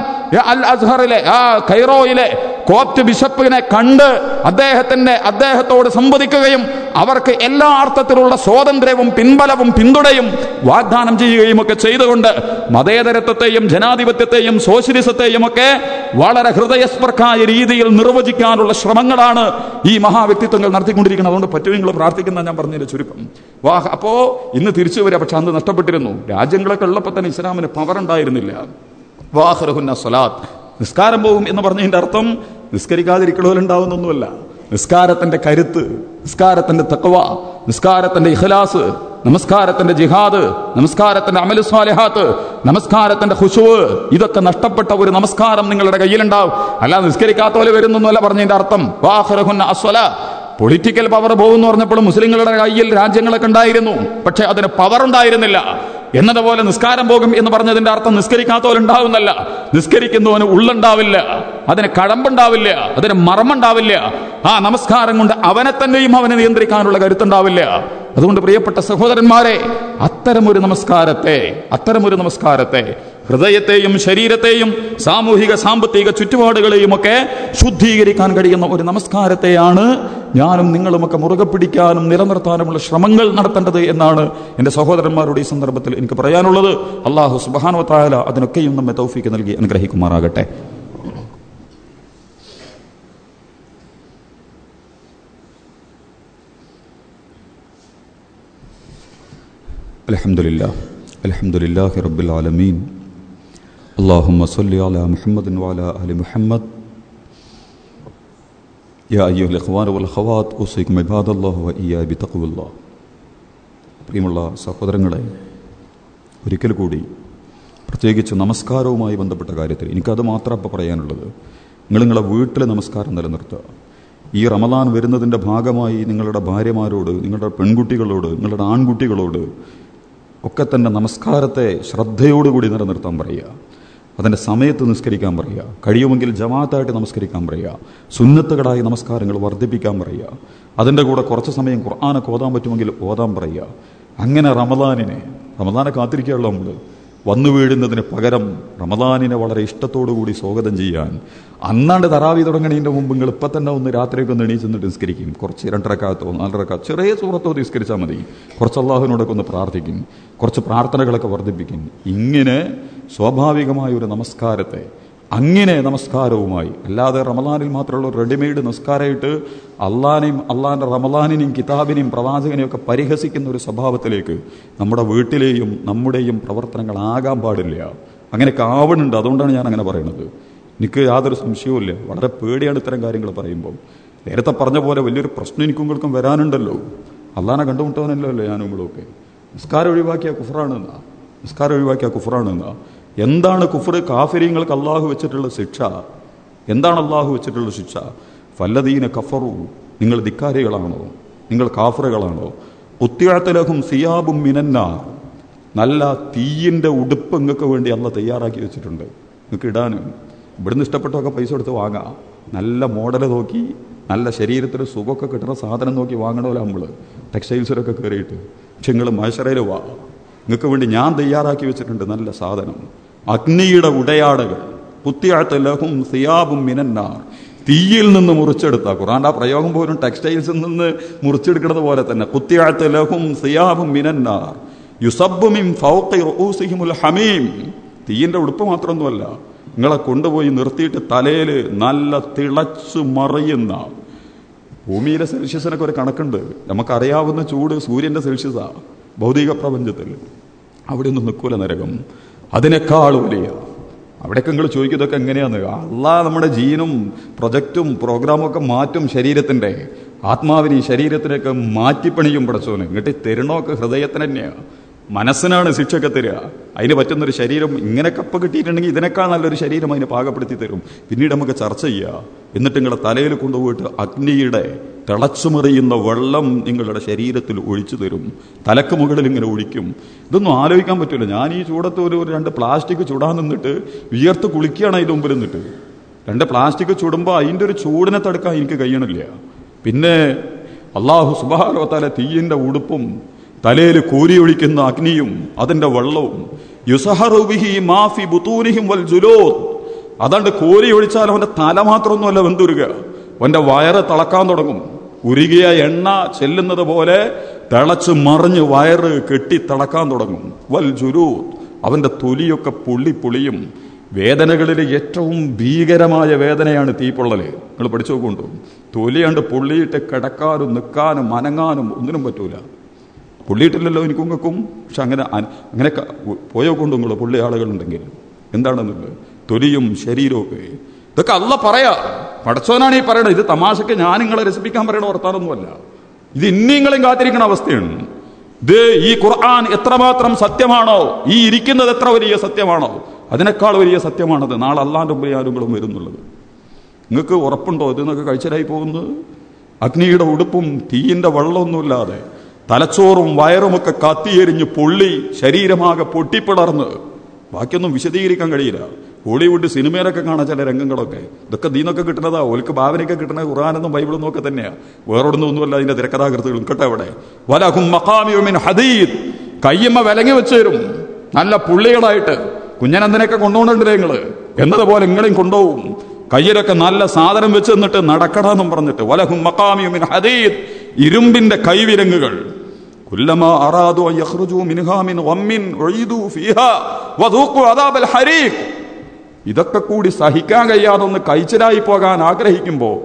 അൽ അസ്ഹറിലെ ആ കൈറോയിലെ കോപ്റ്റ് ബിഷപ്പിനെ കണ്ട് അദ്ദേഹത്തിന്റെ അദ്ദേഹത്തോട് സംവദിക്കുകയും അവർക്ക് എല്ലാ അർത്ഥത്തിലുള്ള സ്വാതന്ത്ര്യവും പിൻബലവും പിന്തുണയും വാഗ്ദാനം ചെയ്യുകയും ഒക്കെ ചെയ്തുകൊണ്ട് മതേതരത്വത്തെയും ജനാധിപത്യത്തെയും സോഷ്യലിസത്തെയും ഒക്കെ വളരെ ഹൃദയസ്പർക്കായ രീതിയിൽ നിർവചിക്കാനുള്ള ശ്രമങ്ങളാണ് ഈ മഹാവ്യക്തിത്വങ്ങൾ നടത്തിക്കൊണ്ടിരിക്കുന്നത്. അതുകൊണ്ട് പറ്റുമെങ്കിൽ പ്രാർത്ഥിക്കുന്ന ഞാൻ പറഞ്ഞതിന്റെ ചുരുക്കം. വാഹ അപ്പോ ഇന്ന് തിരിച്ചു വരിക പക്ഷെ അന്ന് നഷ്ടപ്പെട്ടിരുന്നു. രാജ്യങ്ങളൊക്കെ ഉള്ളപ്പോൾ തന്നെ ഇസ്ലാമിന് പവർ ഉണ്ടായിരുന്നില്ല. വാഹ്റഹുന്ന സ്വലാത്ത്. നിസ്കാരം പോകും എന്ന് പറഞ്ഞതിന്റെ അർത്ഥം നിസ്കരിക്കാതിരിക്കണവരുണ്ടാവുന്നൊന്നുമല്ല നിസ്കാരത്തിന്റെ കരുത്ത് നിസ്കാരത്തിന്റെ തക്കവ നിസ്കാരത്തിന്റെ ഇഖ്ലാസ് നമസ്കാരത്തിന്റെ ജിഹാദ് നമസ്കാരത്തിന്റെ അമലു സ്വാലിഹാത്ത് നമസ്കാരത്തിന്റെ ഹുഷുവ് ഇതൊക്കെ നഷ്ടപ്പെട്ട ഒരു നമസ്കാരം നിങ്ങളുടെ കയ്യിലുണ്ടാവും. അല്ല നിസ്കരിക്കാത്ത പോലെ വരുന്നൊന്നുമല്ല പറഞ്ഞതിന്റെ അർത്ഥം. വാഹ്റഹുന്ന അസ്വല. പൊളിറ്റിക്കൽ പവർ പോകുന്നു പറഞ്ഞപ്പോഴും മുസ്ലിങ്ങളുടെ കയ്യിൽ രാജ്യങ്ങളൊക്കെ ഉണ്ടായിരുന്നു. പക്ഷെ അതിന് പവർ ഉണ്ടായിരുന്നില്ല. എന്നതുപോലെ നിസ്കാരം പോകും എന്ന് പറഞ്ഞതിന്റെ അർത്ഥം നിസ്കരിക്കാത്തവരുണ്ടാവുന്നല്ല. നിസ്കരിക്കുന്നവന് ഉള്ളുണ്ടാവില്ല. അതിന് കടമ്പുണ്ടാവില്ല. അതിന് മറമുണ്ടാവില്ല ആ നമസ്കാരം കൊണ്ട് അവനെ തന്നെയും അവനെ നിയന്ത്രിക്കാനുള്ള കരുത്തുണ്ടാവില്ല. അതുകൊണ്ട് പ്രിയപ്പെട്ട സഹോദരന്മാരെ അത്തരമൊരു നമസ്കാരത്തെ അത്തരമൊരു നമസ്കാരത്തെ ഹൃദയത്തെയും ശരീരത്തെയും സാമൂഹിക സാമ്പത്തിക ചുറ്റുപാടുകളെയും ഒക്കെ ശുദ്ധീകരിക്കാൻ കഴിയുന്ന ഒരു നമസ്കാരത്തെയാണ് ഞാനും നിങ്ങളുമൊക്കെ മുറുകെ പിടിക്കാനും നിലനിർത്താനുമുള്ള ശ്രമങ്ങൾ നടത്തേണ്ടത് എന്നാണ് എൻ്റെ സഹോദരന്മാരുടെ ഈ സന്ദർഭത്തിൽ എനിക്ക് പറയാനുള്ളത് അള്ളാഹു സുബാനുവത്തായാല അതിനൊക്കെയും നമ്മെ തൗഫീക്ക് നൽകി അനുഗ്രഹിക്കുമാറാകട്ടെ الحمد لله الحمد لله رب العالمين اللهم صل على محمد وعلى آل محمد يا أيها الإخوان والأخوات أوصيكم عباد الله وإياي بتقوى الله പ്രിയമുള്ള സഹോദരങ്ങളെ ഒരിക്കൽ കൂടി പ്രത്യേകിച്ച് നമസ്കാരവുമായി ബന്ധപ്പെട്ട കാര്യത്തിൽ എനിക്കത് മാത്രം ഇപ്പോൾ പറയാനുള്ളത് നിങ്ങൾ നിങ്ങളെ വീട്ടിലെ നമസ്കാരം നിലനിർത്തുക ഈ റമദാൻ വരുന്നതിൻ്റെ ഭാഗമായി നിങ്ങളുടെ ഭാര്യമാരോട് നിങ്ങളുടെ പെൺകുട്ടികളോട് നിങ്ങളുടെ ആൺകുട്ടികളോട് ഒക്കെ തന്നെ നമസ്കാരത്തെ ശ്രദ്ധയോടുകൂടി നിലനിർത്താൻ പറയുക അതിന്റെ സമയത്ത് നിസ്കരിക്കാൻ പറയുക. കഴിയുമെങ്കിൽ ജമാഅത്തായിട്ട് നമസ്കരിക്കാൻ പറയുക. സുന്നത്തുകളായി നമസ്കാരങ്ങൾ വർദ്ധിപ്പിക്കാൻ പറയുക. അതിന്റെ കൂടെ കുറച്ച് സമയം ഖുർആാനൊക്കെ ഓതാൻ പറ്റുമെങ്കിൽ ഓതാൻ പറയുക. അങ്ങനെ റമദാനിനെ റമദാനെ കാത്തിരിക്കുകയുള്ളൂ നമ്മൾ വന്നു വീഴുന്നതിന് പകരം റമദാനിനെ വളരെ ഇഷ്ടത്തോടു കൂടി സ്വാഗതം ചെയ്യാൻ അന്നാണ്ട് തറാവി തുടങ്ങണതിന്റെ മുമ്പ് നിങ്ങൾ ഇപ്പം തന്നെ ഒന്ന് രാത്രിയൊക്കെ ഒന്ന് എണീച്ചെന്ന് നിസ്കരിക്കും. കുറച്ച് രണ്ടരക്കാലത്തോ നാലരക്കാലത്തോ ചെറിയ സൂറത്തോ നിസ്കരിച്ചാൽ മതി. കുറച്ച് അള്ളാഹുവിനോടൊക്കെ ഒന്ന് പ്രാർത്ഥിക്കും. കുറച്ച് പ്രാർത്ഥനകളൊക്കെ വർദ്ധിപ്പിക്കും. ഇങ്ങനെ സ്വാഭാവികമായ ഒരു നമസ്കാരത്തെ അങ്ങനെ നമസ്കാരവുമായി. അല്ലാതെ റമലാനിൽ മാത്രമുള്ള റെഡിമെയ്ഡ് നമസ്കാരമായിട്ട് അള്ളാനെയും അള്ളാന്റെ റമലാനിനെയും കിതാബിനെയും പ്രവാചകനെയും ഒക്കെ പരിഹസിക്കുന്ന ഒരു സ്വഭാവത്തിലേക്ക് നമ്മുടെ വീട്ടിലെയും നമ്മുടെയും പ്രവർത്തനങ്ങൾ ആകാൻ പാടില്ല. അങ്ങനെയൊക്കെ ആവണുണ്ട്. അതുകൊണ്ടാണ് ഞാൻ അങ്ങനെ പറയുന്നത്. എനിക്ക് യാതൊരു സംശയവുമില്ല വളരെ പേടിയാണ് ഇത്തരം കാര്യങ്ങൾ പറയുമ്പോൾ നേരത്തെ പറഞ്ഞ പോലെ വലിയൊരു പ്രശ്നം എനിക്കും നിങ്ങൾക്കും വരാനുണ്ടല്ലോ. അള്ളാനെ കണ്ടുമുട്ടവനല്ലോ അല്ലേ ഞാനും നിങ്ങളൊക്കെ നിസ്കാരം ഒഴിവാക്കിയ കുഫറാണെന്നാ. നിസ്കാരം ഒഴിവാക്കിയ കുഫറാണെന്നാ. എന്താണ് കുഫർ കാഫര്യങ്ങൾക്ക് അള്ളാഹു വെച്ചിട്ടുള്ള ശിക്ഷ? എന്താണ് അള്ളാഹു വെച്ചിട്ടുള്ള ശിക്ഷ? ഫല്ലദീന കഫറു നിങ്ങൾ ധിക്കാരികളാണോ? നിങ്ങൾ കാഫറുകളാണോ ഉത്തിയാത്തലഹും സിയാബും മിനന്ന നല്ല തീയിന്റെ ഉടുപ്പ് നിങ്ങൾക്ക് വേണ്ടി അല്ല തയ്യാറാക്കി വെച്ചിട്ടുണ്ട്. നിങ്ങൾക്ക് ഇടാനും ഇവിടുന്ന് ഇഷ്ടപ്പെട്ടൊക്കെ പൈസ കൊടുത്ത് വാങ്ങാം. നല്ല മോഡൽ നോക്കി നല്ല ശരീരത്തിന് സുഖമൊക്കെ കിട്ടുന്ന സാധനം നോക്കി വാങ്ങണമല്ലോ നമ്മൾ ടെക്സ്റ്റൈൽസിലൊക്കെ കയറിയിട്ട്. പക്ഷെ നിങ്ങൾ മൈസറയിൽ വാ. നിങ്ങൾക്ക് വേണ്ടി ഞാൻ തയ്യാറാക്കി വെച്ചിട്ടുണ്ട് നല്ല സാധനം. അഗ്നിയുടെ ഉടയാടകൾ. കുത്തിയാഴ്ത്ത ലഹും സിയാബും മിനന്നാർ. തീയിൽ നിന്ന് മുറിച്ചെടുത്ത ഖുറാന്റെ ആ പ്രയോഗം പോലും ടെക്സ്റ്റൈൽസിൽ നിന്ന് മുറിച്ചെടുക്കുന്നത് പോലെ തന്നെ. കുത്തിയാഴ്ത്ത ലഹും സിയാബും മിനന്നാർ. യുസബുമിൻ ഫൗഖി ഹമീം തീയിന്റെ ഉടുപ്പ് മാത്രമൊന്നുമല്ല നിങ്ങളെ കൊണ്ടുപോയി നിർത്തിയിട്ട് തലയിൽ നല്ല തിളച്ചു മറിയുന്ന ഭൂമിയിലെ സെൽഷ്യസിനൊക്കെ ഒരു കണക്കുണ്ട്. നമുക്കറിയാവുന്ന ചൂട് സൂര്യന്റെ സെൽഷ്യസാ ഭൗതിക പ്രപഞ്ചത്തിൽ. അവിടെ നിന്ന് നിൽക്കൂല നരകം. അതിനേക്കാൾ വലിയ. അവിടെയൊക്കെ നിങ്ങൾ ചോദിക്കും ഇതൊക്കെ എങ്ങനെയാന്ന് അള്ളാ നമ്മുടെ ജീനും പ്രൊജക്റ്റും പ്രോഗ്രാമും ഒക്കെ മാറ്റും ശരീരത്തിന്റെ. ആത്മാവിനെ ശരീരത്തിനൊക്കെ മാറ്റിപ്പണിയും പടച്ചോന് ഇങ്ങോട്ട് തരണമൊക്കെ ഹൃദയത്തിന് തന്നെയാണ് മനസ്സിനാണ് ശിക്ഷയൊക്കെ തരിക. അതിന് പറ്റുന്നൊരു ശരീരം ഇങ്ങനെ കപ്പ കിട്ടിയിട്ടുണ്ടെങ്കിൽ ഇതിനേക്കാൾ നല്ലൊരു ശരീരം അതിനെ പാകപ്പെടുത്തി തരും. പിന്നീട് നമുക്ക് ചർച്ച ചെയ്യുക എന്നിട്ട് നിങ്ങളുടെ തലയിൽ കൊണ്ടുപോയിട്ട് അഗ്നിയുടെ തിളച്ചുമറിയുന്ന വെള്ളം നിങ്ങളുടെ ശരീരത്തിൽ ഒഴിച്ചു തരും. തലക്ക് മുകളിൽ ഇങ്ങനെ ഒഴിക്കും. ഇതൊന്നും ആലോചിക്കാൻ പറ്റില്ല ഞാൻ ഈ ചൂടത്ത് ഒരു രണ്ട് പ്ലാസ്റ്റിക് ചൂടാൻ നിന്നിട്ട് വിയർത്ത് കുളിക്കുകയാണ് അതിന്റെ മുമ്പിൽ നിന്നിട്ട്. രണ്ട് പ്ലാസ്റ്റിക് ചൂടുമ്പോൾ അതിന്റെ ഒരു ചൂടിനെ തടുക്കാൻ എനിക്ക് കഴിയണില്ല. പിന്നെ അള്ളാഹു സുബാഹ തീയിന്റെ ഉടുപ്പും തലയിൽ കൂരിയൊഴിക്കുന്ന അഗ്നിയും അതിന്റെ വെള്ളവും. യുസഹറുബിഹി മാഫി ബുത്തൂനിഹിം വൽ ജുലോ അതാണ്ട് കോരിയൊഴിച്ചാൽ അവന്റെ തല മാത്രമൊന്നുമല്ല വെന്തുരുക. അവന്റെ വയറ് തിളക്കാൻ തുടങ്ങും. ഉരുകിയ എണ്ണ ചെല്ലുന്നത് പോലെ തിളച്ച് മറിഞ്ഞ് വയറ് കെട്ടി തിളക്കാൻ തുടങ്ങും. വൽ ജുലൂ അവന്റെ തൊലിയൊക്കെ പുള്ളി പുളിയും. വേദനകളിൽ ഏറ്റവും ഭീകരമായ വേദനയാണ് തീപ്പൊള്ളൽ. നിങ്ങൾ പഠിച്ചു നോക്കുന്നുണ്ടോ തൊലിയാണ്ട് പുള്ളിയിട്ട് കിടക്കാനും നിൽക്കാനും അനങ്ങാനും ഒന്നിനും പറ്റൂല. പുള്ളിയിട്ടില്ലല്ലോ എനിക്കും വെക്കും പക്ഷെ അങ്ങനെ അങ്ങനെ പോയോ കൊണ്ടുങ്ങളോ പുള്ളി ആളുകളുണ്ടെങ്കിൽ എന്താണെന്നുള്ളത്? തൊലിയും ശരീരവും ഒക്കെ ഇതൊക്കെ അല്ല പറയാ. പടച്ചോനാണ് ഈ പറയണത്. ഇത് തമാശക്ക് ഞാൻ നിങ്ങളെ രസിപ്പിക്കാൻ പറയണ വർത്താനൊന്നുമല്ല. ഇത് ഇനിങ്ങളെയും കാത്തിരിക്കുന്ന അവസ്ഥയാണ്. ഇത് ഈ ഖുർആൻ എത്രമാത്രം സത്യമാണോ? ഈ ഇരിക്കുന്നത് എത്ര വലിയ സത്യമാണോ? അതിനേക്കാൾ വലിയ സത്യമാണത്. നാളെ അല്ലാണ്ട് മുമ്പേ ആരുങ്ങളും വരുന്നുള്ളത്. നിങ്ങൾക്ക് ഉറപ്പുണ്ടോ? ഇത് നിന്നൊക്കെ കഴിച്ചലായി പോകുന്നത്? അഗ്നിയുടെ ഉടുപ്പും തീയിന്റെ വെള്ളമൊന്നുമില്ലാതെ. തലച്ചോറും വയറുമൊക്കെ കത്തിയെരിഞ്ഞ് പൊള്ളി ശരീരമാകെ പൊട്ടിപ്പിളർന്ന്. ബാക്കിയൊന്നും വിശദീകരിക്കാൻ കഴിയില്ല. ഹോളിവുഡ് സിനിമയിലൊക്കെ കാണാൻ ചില രംഗങ്ങളൊക്കെ. ഇതൊക്കെ ദീനൊക്കെ കിട്ടുന്നതാ. ഓൽക്ക് ഭാവനയൊക്കെ കിട്ടുന്ന ഖുറാനെന്നും ബൈബിളും ഒക്കെ തന്നെയാ. വേറൊന്നും ഒന്നുമല്ല അതിന്റെ തിരക്കഥാകൃത്തുകളും കേട്ടോ അവിടെ? വലഹും മഖാമിയുമിൻ ഹദീദ്. കയ്യമ്മ വിലങ്ങി വെച്ച് തരും. നല്ല പുള്ളികളായിട്ട്. കുഞ്ഞനന്ദനൊക്കെ കൊണ്ടുപോകണ്ടേ നിങ്ങൾ? എന്നതുപോലെ നിങ്ങളെയും കൊണ്ടുപോകും. കയ്യിലൊക്കെ നല്ല സാധനം വെച്ച് നിന്നിട്ട് നടക്കണമെന്നും പറഞ്ഞിട്ട്. വലഹും മഹാമിയുമിൻ ഹദീദ്. ഇരുമ്പിന്റെ കൈവിലങ്ങുകൾ ഇതൊക്കെ കൂടി സഹിക്കാൻ കഴിയാതെ ഒന്ന് കഴിച്ചിലായി പോകാൻ ആഗ്രഹിക്കുമ്പോ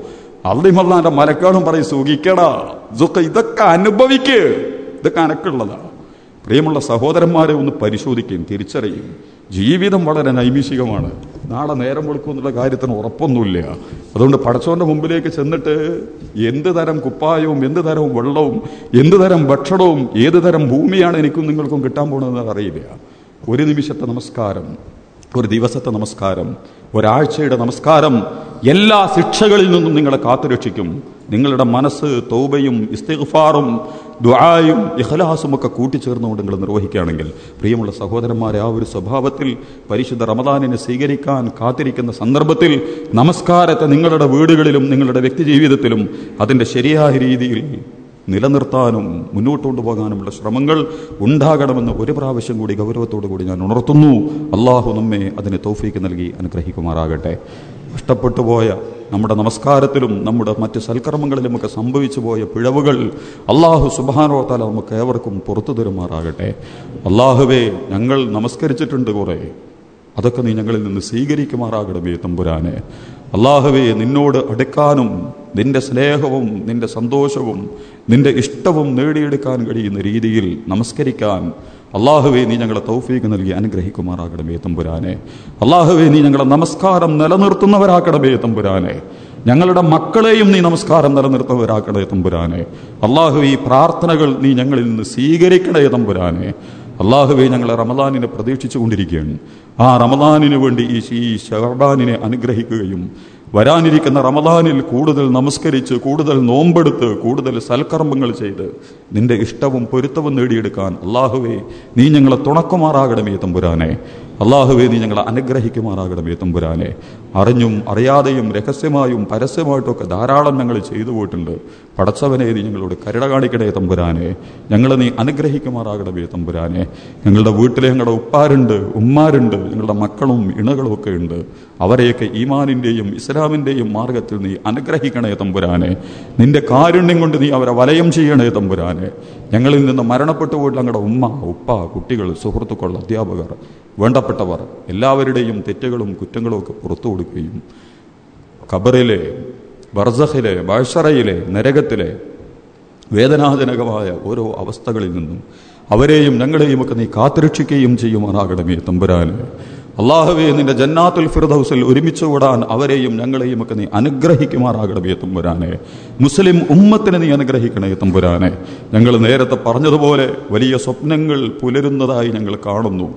അള്ളിമല്ലാന്റെ മലക്കാളും പറയും സുഖിക്കടാ ഇതൊക്കെ ഇതൊക്കെ അനുഭവിക്ക്. ഇതൊക്കെ അനക്കുള്ളതാ പ്രിയമുള്ള സഹോദരന്മാരെ ഒന്ന് പരിശോധിക്കുകയും തിരിച്ചറിയും. ജീവിതം വളരെ നൈമിഷികമാണ്. നാളെ നേരം വെളുക്കും എന്നുള്ള കാര്യത്തിന് ഉറപ്പൊന്നുമില്ല. അതുകൊണ്ട് പടച്ചോന്റെ മുമ്പിലേക്ക് ചെന്നിട്ട് എന്ത് തരം കുപ്പായവും എന്ത് തരം വെള്ളവും എന്ത് തരം ഭക്ഷണവും ഏത് തരം ഭൂമിയാണ് എനിക്കും നിങ്ങൾക്കും കിട്ടാൻ പോകുന്നതെന്ന് അറിയില്ല. ഒരു നിമിഷത്തെ നമസ്കാരം. ഒരു ദിവസത്തെ നമസ്കാരം ഒരാഴ്ചയുടെ നമസ്കാരം എല്ലാ ശിക്ഷകളിൽ നിന്നും നിങ്ങളെ കാത്തുരക്ഷിക്കും. നിങ്ങളുടെ മനസ്സ് തൗബയും ഇസ്തിഗ്ഫാറും ദുആയും ഇഖ്ലാസും ഒക്കെ കൂട്ടിച്ചേർന്നുകൊണ്ട് നിങ്ങൾ നിർവഹിക്കുകയാണെങ്കിൽ പ്രിയമുള്ള സഹോദരന്മാരെ ആ ഒരു സ്വഭാവത്തിൽ പരിശുദ്ധ റമദാനിനെ സ്വീകരിക്കാൻ കാത്തിരിക്കുന്ന സന്ദർഭത്തിൽ നമസ്കാരത്തെ നിങ്ങളുടെ വീടുകളിലും നിങ്ങളുടെ വ്യക്തിജീവിതത്തിലും അതിന്റെ ശരിയായ രീതിയിൽ നിലനിർത്താനും മുന്നോട്ട് കൊണ്ടുപോകാനുമുള്ള ശ്രമങ്ങൾ ഉണ്ടാകണമെന്ന് ഒരു പ്രാവശ്യം കൂടി ഗൗരവത്തോടു കൂടി ഞാൻ ഉണർത്തുന്നു. അള്ളാഹു നമ്മെ അതിന് തോഫീക്ക് നൽകി അനുഗ്രഹിക്കുമാറാകട്ടെ. നഷ്ടപ്പെട്ടു പോയ നമ്മുടെ നമസ്കാരത്തിലും നമ്മുടെ മറ്റ് സൽക്കർമ്മങ്ങളിലുമൊക്കെ സംഭവിച്ചു പോയ പിഴവുകൾ അള്ളാഹു സുബാനോത്താല നമുക്ക് ഏവർക്കും പുറത്തു തരുമാറാകട്ടെ. അള്ളാഹുവേ ഞങ്ങൾ നമസ്കരിച്ചിട്ടുണ്ട് കുറേ. അതൊക്കെ നീ ഞങ്ങളിൽ നിന്ന് സ്വീകരിക്കുമാറാകണമേ തമ്പുരാനെ. അള്ളാഹുവേ നിന്നോട് അടുക്കാനും നിന്റെ സ്നേഹവും നിന്റെ സന്തോഷവും നിന്റെ ഇഷ്ടവും നേടിയെടുക്കാൻ കഴിയുന്ന രീതിയിൽ നമസ്കരിക്കാൻ അള്ളാഹുവെ നീ ഞങ്ങളെ തൗഫീഖ് നൽകി അനുഗ്രഹിക്കുമാറാകണമേ തമ്പുരാനെ. അള്ളാഹുവെ നീ ഞങ്ങളെ നമസ്കാരം നിലനിർത്തുന്നവരാക്കണമേ തമ്പുരാനെ. ഞങ്ങളുടെ മക്കളെയും നീ നമസ്കാരം നിലനിർത്തുന്നവരാക്കണേ തമ്പുരാനെ. അള്ളാഹു ഈ പ്രാർത്ഥനകൾ നീ ഞങ്ങളിൽ നിന്ന് സ്വീകരിക്കണേ തമ്പുരാനെ. അള്ളാഹുവെ ഞങ്ങളെ റമദാനിനെ പ്രതീക്ഷിച്ചു കൊണ്ടിരിക്കുകയാണ് ആ റമദാനിനു വേണ്ടി ഈ ഷഹബാനിനെ അനുഗ്രഹിക്കുകയും വരാനിരിക്കുന്ന റമദാനിൽ കൂടുതൽ നമസ്കരിച്ച് കൂടുതൽ നോമ്പെടുത്ത് കൂടുതൽ സൽക്കർമ്മങ്ങൾ ചെയ്ത് നിന്റെ ഇഷ്ടവും പൊരുത്തവും നേടിയെടുക്കാൻ അള്ളാഹുവേ നീ ഞങ്ങളെ തുണക്കുമാറാകണമേ തമ്പുരാനെ. അള്ളാഹുവെ നീ ഞങ്ങളെ അനുഗ്രഹിക്കുമാറാകണമേ തമ്പുരാനെ. അറിഞ്ഞും അറിയാതെയും രഹസ്യമായും പരസ്യമായിട്ടൊക്കെ ധാരാളം ഞങ്ങൾ ചെയ്തു പോയിട്ടുണ്ട്. പടച്ചവനെ നീ ഞങ്ങളോട് കരുട കാണിക്കണേ തമ്പുരാനെ. ഞങ്ങളെ നീ അനുഗ്രഹിക്കുമാറാകണമേ തമ്പുരാനെ. ഞങ്ങളുടെ വീട്ടിലെ ഞങ്ങളുടെ ഉപ്പാരുണ്ട് ഉമ്മാരുണ്ട് ഞങ്ങളുടെ മക്കളും ഇണകളും ഒക്കെ ഉണ്ട്. അവരെയൊക്കെ ഈമാനിന്റെയും ഇസ്ലാമിന്റെയും മാർഗത്തിൽ നീ അനുഗ്രഹിക്കണേ തമ്പുരാനെ. നിന്റെ കാരുണ്യം കൊണ്ട് നീ അവരെ വലയം ചെയ്യണേ തമ്പുരാനെ. ഞങ്ങളിൽ നിന്ന് മരണപ്പെട്ടു പോയിട്ടുള്ള ഞങ്ങളുടെ ഉമ്മ ഉപ്പ കുട്ടികൾ സുഹൃത്തുക്കൾ അധ്യാപകർ വേണ്ടപ്പെട്ടവർ എല്ലാവരുടെയും തെറ്റുകളും കുറ്റങ്ങളും ഒക്കെ പുറത്തു കൊടുക്കുകയും ഖബറിലെ ബർസഹിലെ ബഷറയിലെ നരകത്തിലെ വേദനാജനകമായ ഓരോ അവസ്ഥകളിൽ നിന്നും അവരെയും ഞങ്ങളെയും ഒക്കെ നീ കാത്തുരക്ഷിക്കുകയും ചെയ്യുമാറാകണമേ തമ്പുരാന്. അള്ളാഹുവേ നിന്റെ ജന്നാത്തുൽ ഫിർദൌസിൽ ഒരുമിച്ച് കൂടാൻ അവരെയും ഞങ്ങളെയും ഒക്കെ നീ അനുഗ്രഹിക്കുമാറാകണമേ തമ്പുരാനെ മുസ്ലിം ഉമ്മത്തിനെ നീ അനുഗ്രഹിക്കണേ തമ്പുരാനെ ഞങ്ങൾ നേരത്തെ പറഞ്ഞതുപോലെ വലിയ സ്വപ്നങ്ങൾ പുലരുന്നതായി ഞങ്ങൾ കാണുന്നു.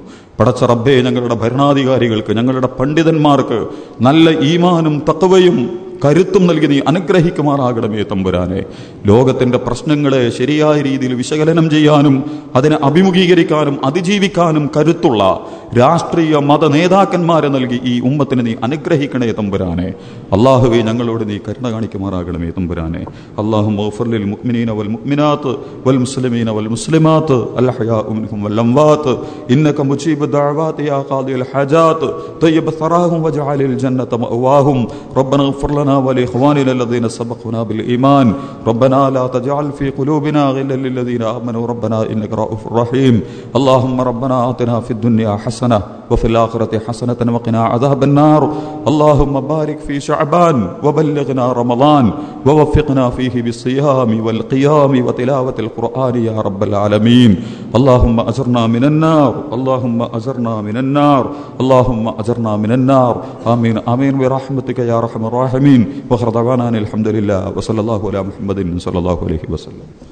പടച്ച റബ്ബേ ഞങ്ങളുടെ ഭരണാധികാരികൾക്ക് ഞങ്ങളുടെ പണ്ഡിതന്മാർക്ക് നല്ല ഈമാനും തക്കവയും കരുത്തും നൽകി നീ അനുഗ്രഹിക്കുമാറാകണമേ തമ്പുരാനെ. ലോകത്തിന്റെ പ്രശ്നങ്ങളെ ശരിയായ രീതിയിൽ വിശകലനം ചെയ്യാനും അതിനെ അഭിമുഖീകരിക്കാനും അതിജീവിക്കാനും കരുത്തുള്ള രാഷ്ട്രീയ മത നേതാക്കന്മാരെ നൽകി ഈ ഉമ്മത്തിന് നീ അനുഗ്രഹിക്കണേ തമ്പുരാനെ. അള്ളാഹുവെ ഞങ്ങളോട് നീ കരുണ കാണിക്കുമാറാകണമേ തമ്പുരാനെ. അള്ളാഹു മൊഫർലിൽ മുക്മിനീന വൽ മുക്മിനാത്ത് വൽ മുസ്ലിമീന വൽ മുസ്ലിമാത്ത് അൽഹയാ വൽ അംവാത്ത്. ഇന്നക മുജീബ് ദഅവാതി യാ ഖാദിൽ ഹജാത്ത്. തയ്യബ് സറാഹും വജഅലിൽ ജന്നത മഅവാഹും. റബ്ബന ഗഫർ لنا ولإخواننا الذين سبقونا بالإيمان. ربنا لا تجعل في قلوبنا غلا للذين آمنوا. ربنا إنك رؤوف رحيم. اللهم ربنا آتنا في الدنيا حسنة وفي الآخرة حسنة وقنا عذاب النار. اللهم بارك في شعبان وبلغنا رمضان ووفقنا فيه بالصيام والقيام وتلاوة القرآن يا رب العالمين. اللهم أجرنا من النار. اللهم أجرنا من النار. اللهم أجرنا من النار. آمين. آمين. برحمتك يا أرحم الراحمين. وأخر دعوانا الحمد لله. وصلى الله على محمد صلى الله عليه وسلم.